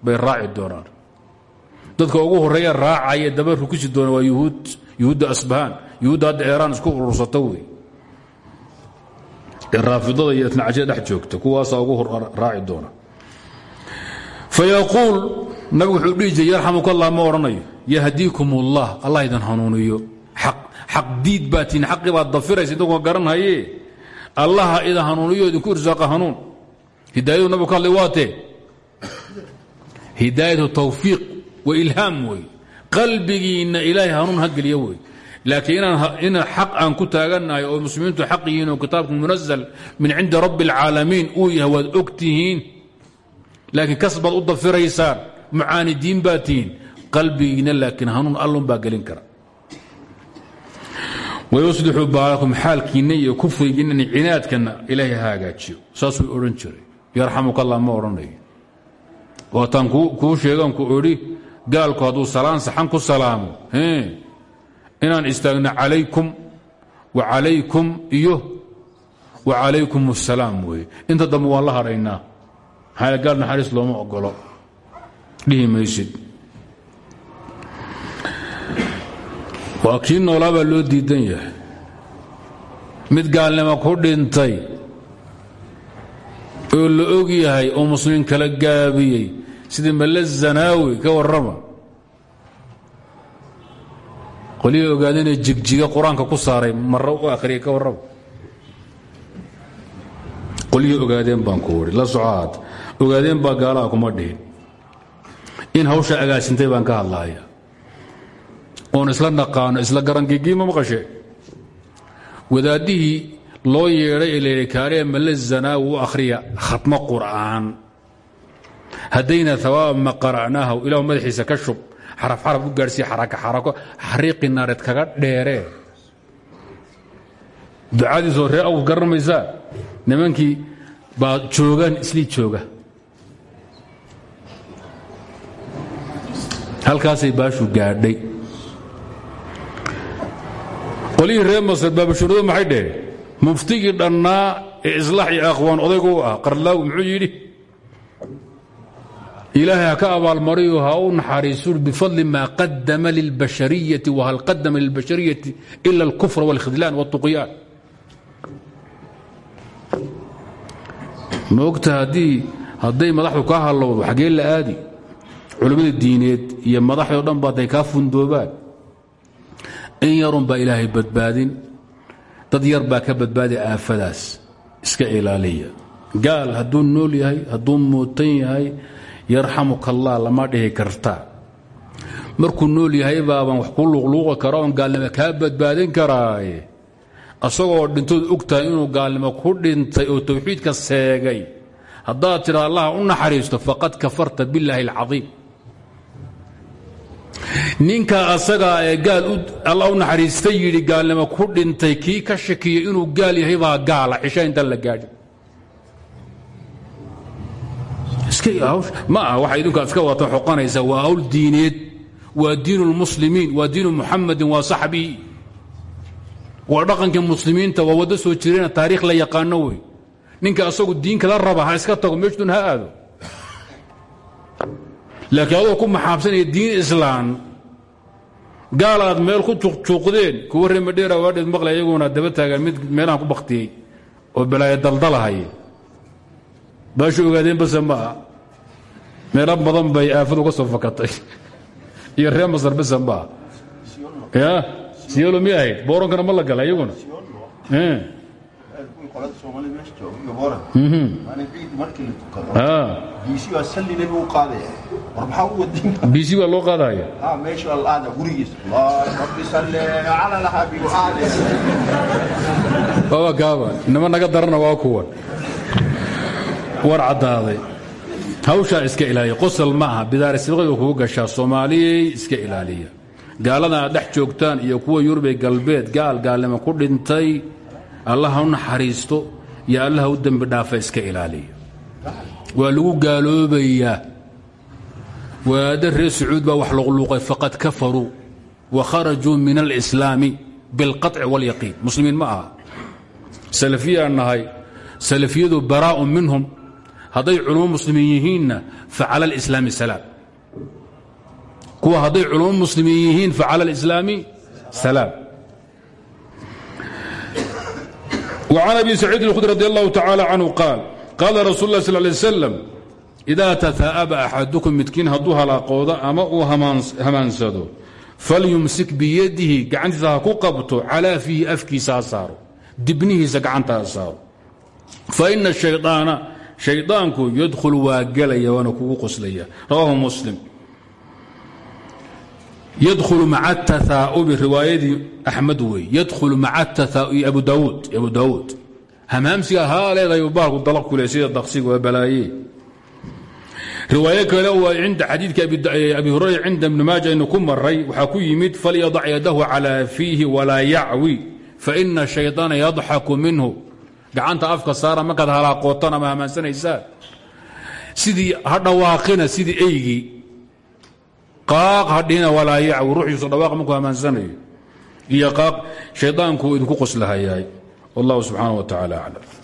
bay raaci doonaan. Dadka ugu horreeya raacaya daba rukusi doona waa yuhuud yuhuudda asbahaan yuhuudda hadda eeraan isku urursata wey. Ee raafidada iyo dhex joogta kuwaasaa ugu raaci doona. Fayaquul nabigu wuxuu dhihi jiray yarxamuka allah ma odhanayo yahdiikum ullah allah idin hanuuniyo. Xaq diid baa tihin xaqii baad dafiraysa idinkoo garanhaye allaha idin hanuuniyo idinku irsaaqa hanuun. Hidaayadu nabigu ka hadlay waatee hidaayatu tawfiiq wa ilhaam wey. Qalbigiinna hanuun ha geliya wey. Laakiin inaan xaq aan ku taagannahay oo muslimiintu xaq yihiin oo kitaabku munazal min cindi rabbi alcaalamiin uu yahay waad og tihiin. Laakiin dafiraysaan mucaanidiin baa tihiin qalbigiina laakiin hanuun allun baa gelin kara. Wayuslixu baalakum xaalkiinna iyo kufrigiinna cinaadkana ilaahay ha hagaajiyo. Saasuu odhan jiray. Yarxamuka allah ma odhanayo. Waataan kuu sheegan ku odhi gaalku hadduu salaan saxan ku salaamo inaan istaagno calaykum wa calaykum iyo wa calaykum assalaam weeye. Inta dambe waan la hadhaynaa maxaa gaal naxariis looma ogolo dhihi maysid. Waa kii noolaa loo diidan yahay. Mid gaalnimo ku dhintay oo la og yahay oo muslimiin kala gaabiyey sidii male zanaawi ka warrama. Qolyihii ogaadeenee jigjiga qur'aanka ku saaray marra u akhriya ka warrama. Qolyihii ogaadeen baan ku wari la socoaad ogaadeen baa gaalaha kuma dhihin in hawsha agaasintay baan ka hadlaaya. Oon isla naqaano isla garangigiima maqashe wadaaddihii loo yeedhay ee layidhi kaaree male zanaawi u akhriya khatmo qur'aan. Haddayna hawaaba ma qara'naahu ilaahu madaxiisa ka shub xaraf xaraf u gaadhsiiya xarako xarako xariiqi naareed kaga dheeree ducadiisoo ree aws garanmaysaa nimankii baa joogaan islii jooga halkaasay baashu gaadhay qolihii reer masar baabashuurado maxay dheheen muftigii dhannaa ee islaax iyo akhwaan odaygu u ah qarlaawi muxuu yidhi ilaahay ha ka abaalmariyo ha u naxariisu bifadli maa qadama lilbashariyati wahal qadama lilbashariyati ila alkufra wاlkhidlaan wاlطuqyaan ma ogta haddii hadday madaxdu kaa hallowdo xaggee la aadi Culimmada diineed iyo madaxdii o dhan ba hadday kaa fundoobaan. In yarun baa ilaahay badbaadin dad yar baa ka badbaadi aafadaas iska ilaaliya. Gaal hadduu nool yahay hadduu muutan yahay yarxamuka allah lama dhihi karta markuu nool yahay baaban wax ku luuqluuqi kara oon gaalnimo kaa badbaadin karaaye asagoo dhintood og inuu gaalnimo ku dhintay oo tawxiidka seegay haddaad tidha allah u naxariisto faqad kafarta billaahi alcadiim ninka asagaa ee gaal alla u naxariistay yidhi gaalnimo ku dhintay kii ka shakiya inuu gaal yahay baa gaala cisha intaan la gaadhin ma ah waxa idinku aad iska wata xoqanaysa waa hawl diineed waa diinu lmuslimiin waa diinu muxamadin waa saxbihi waa dhaqankii muslimiinta waa waddo soo jireen taariikh la yaqaano wey. Ninka asagu diinkala raba ha iska tago meeshdun ha aado laakiin adoo ku maxaabsanaya diin islaan gaal aad meel ku juuqjuuqdeen kuwa reemadheera waadheed maqla iyaguna daba taagaan mid meelahan ku baktiyey oo balaayo daldalahay. Baashu ogaadeen base ma ah meelo badan bay aafadu ka soo fakatay. Iyo reer masar base ma ah ya siyeelo mi ahayd? Booronkana ma la gala iyaguna qolada soomaalida meesha jooga iyo boora maalin ciid markii la tukado diisi waa salli nebi u qaadaya war maxaa u wadin bc baa loo qaadaya ha meesha waa la aada gurigiisa allah rabbi salli cala alxabiib aale waaba gaaba inama naga darana waa kuwan war caddaaday hawshaa iska ilaaliya qosol ma aha bidaari sidqayba kugu gashaa soomaaliyey iska ilaaliya gaaladan aad dhex joogtaan iyo kuwa yurubee galbeed gaal gaalnimo ku dhintay allaha u naxariisto iyo allaha u dembi dhaafa iska ilaaliya waa lagu gaaloobayaa. Waada reer sacuud baa wax luqluuqay faqad kafaruu wa kharajuu min alislaami bilqaطci wاlyaqiin muslimiin ma aha. Salafiyaan nahay salafiyadu baraa'un minhum. Hadday culummo muslimiin yihiinna facala alislaami salaam. Kuwa hadday culummo muslimiin yihiin facala alislaami salaam وعن أبي سعيد الخدري رضي الله تعالى عنه قال قال رسول الله صلى الله عليه وسلم إذا تثاءب أحدكم midkiin hadduu halaaqoodo ama uu hamaansado falyumsik biyadihi gacantiisa ha ku qabto calaa fiihi afkiisa ha saaro dibnihiisa gacanta ha saaro faina الشhayطaana shayطaanku yadkhul waa gelaya waana kugu qoslaya rawaahu muslim yadkhulu maca atahaa'ubi riwaayadii axmed wey maca atahaa'ubi abu daawuud hamaamsiga haa leedahay baalku dalaq ku le sida daqsiga waa balaaye riwaayo kale waa cinda xadiidka abi hurayra cinda ibni maaja aynu ku maray waxaa ku yimid falyadac yadahu calaa fiihi walaa yacwi faina shayطaana yadxaku minhu gacanta afka saara markaad halaaqootaan ama hamaansanaysaan sidii ha dhawaaqina sidii eygii qaaq hadhina walaa yacwi ruuxiisu dhawaaq markuu hamaansanayo iyo qaaq shaydaanku idinku qoslahayaay wallahu subxaanaه wa tacaala aclam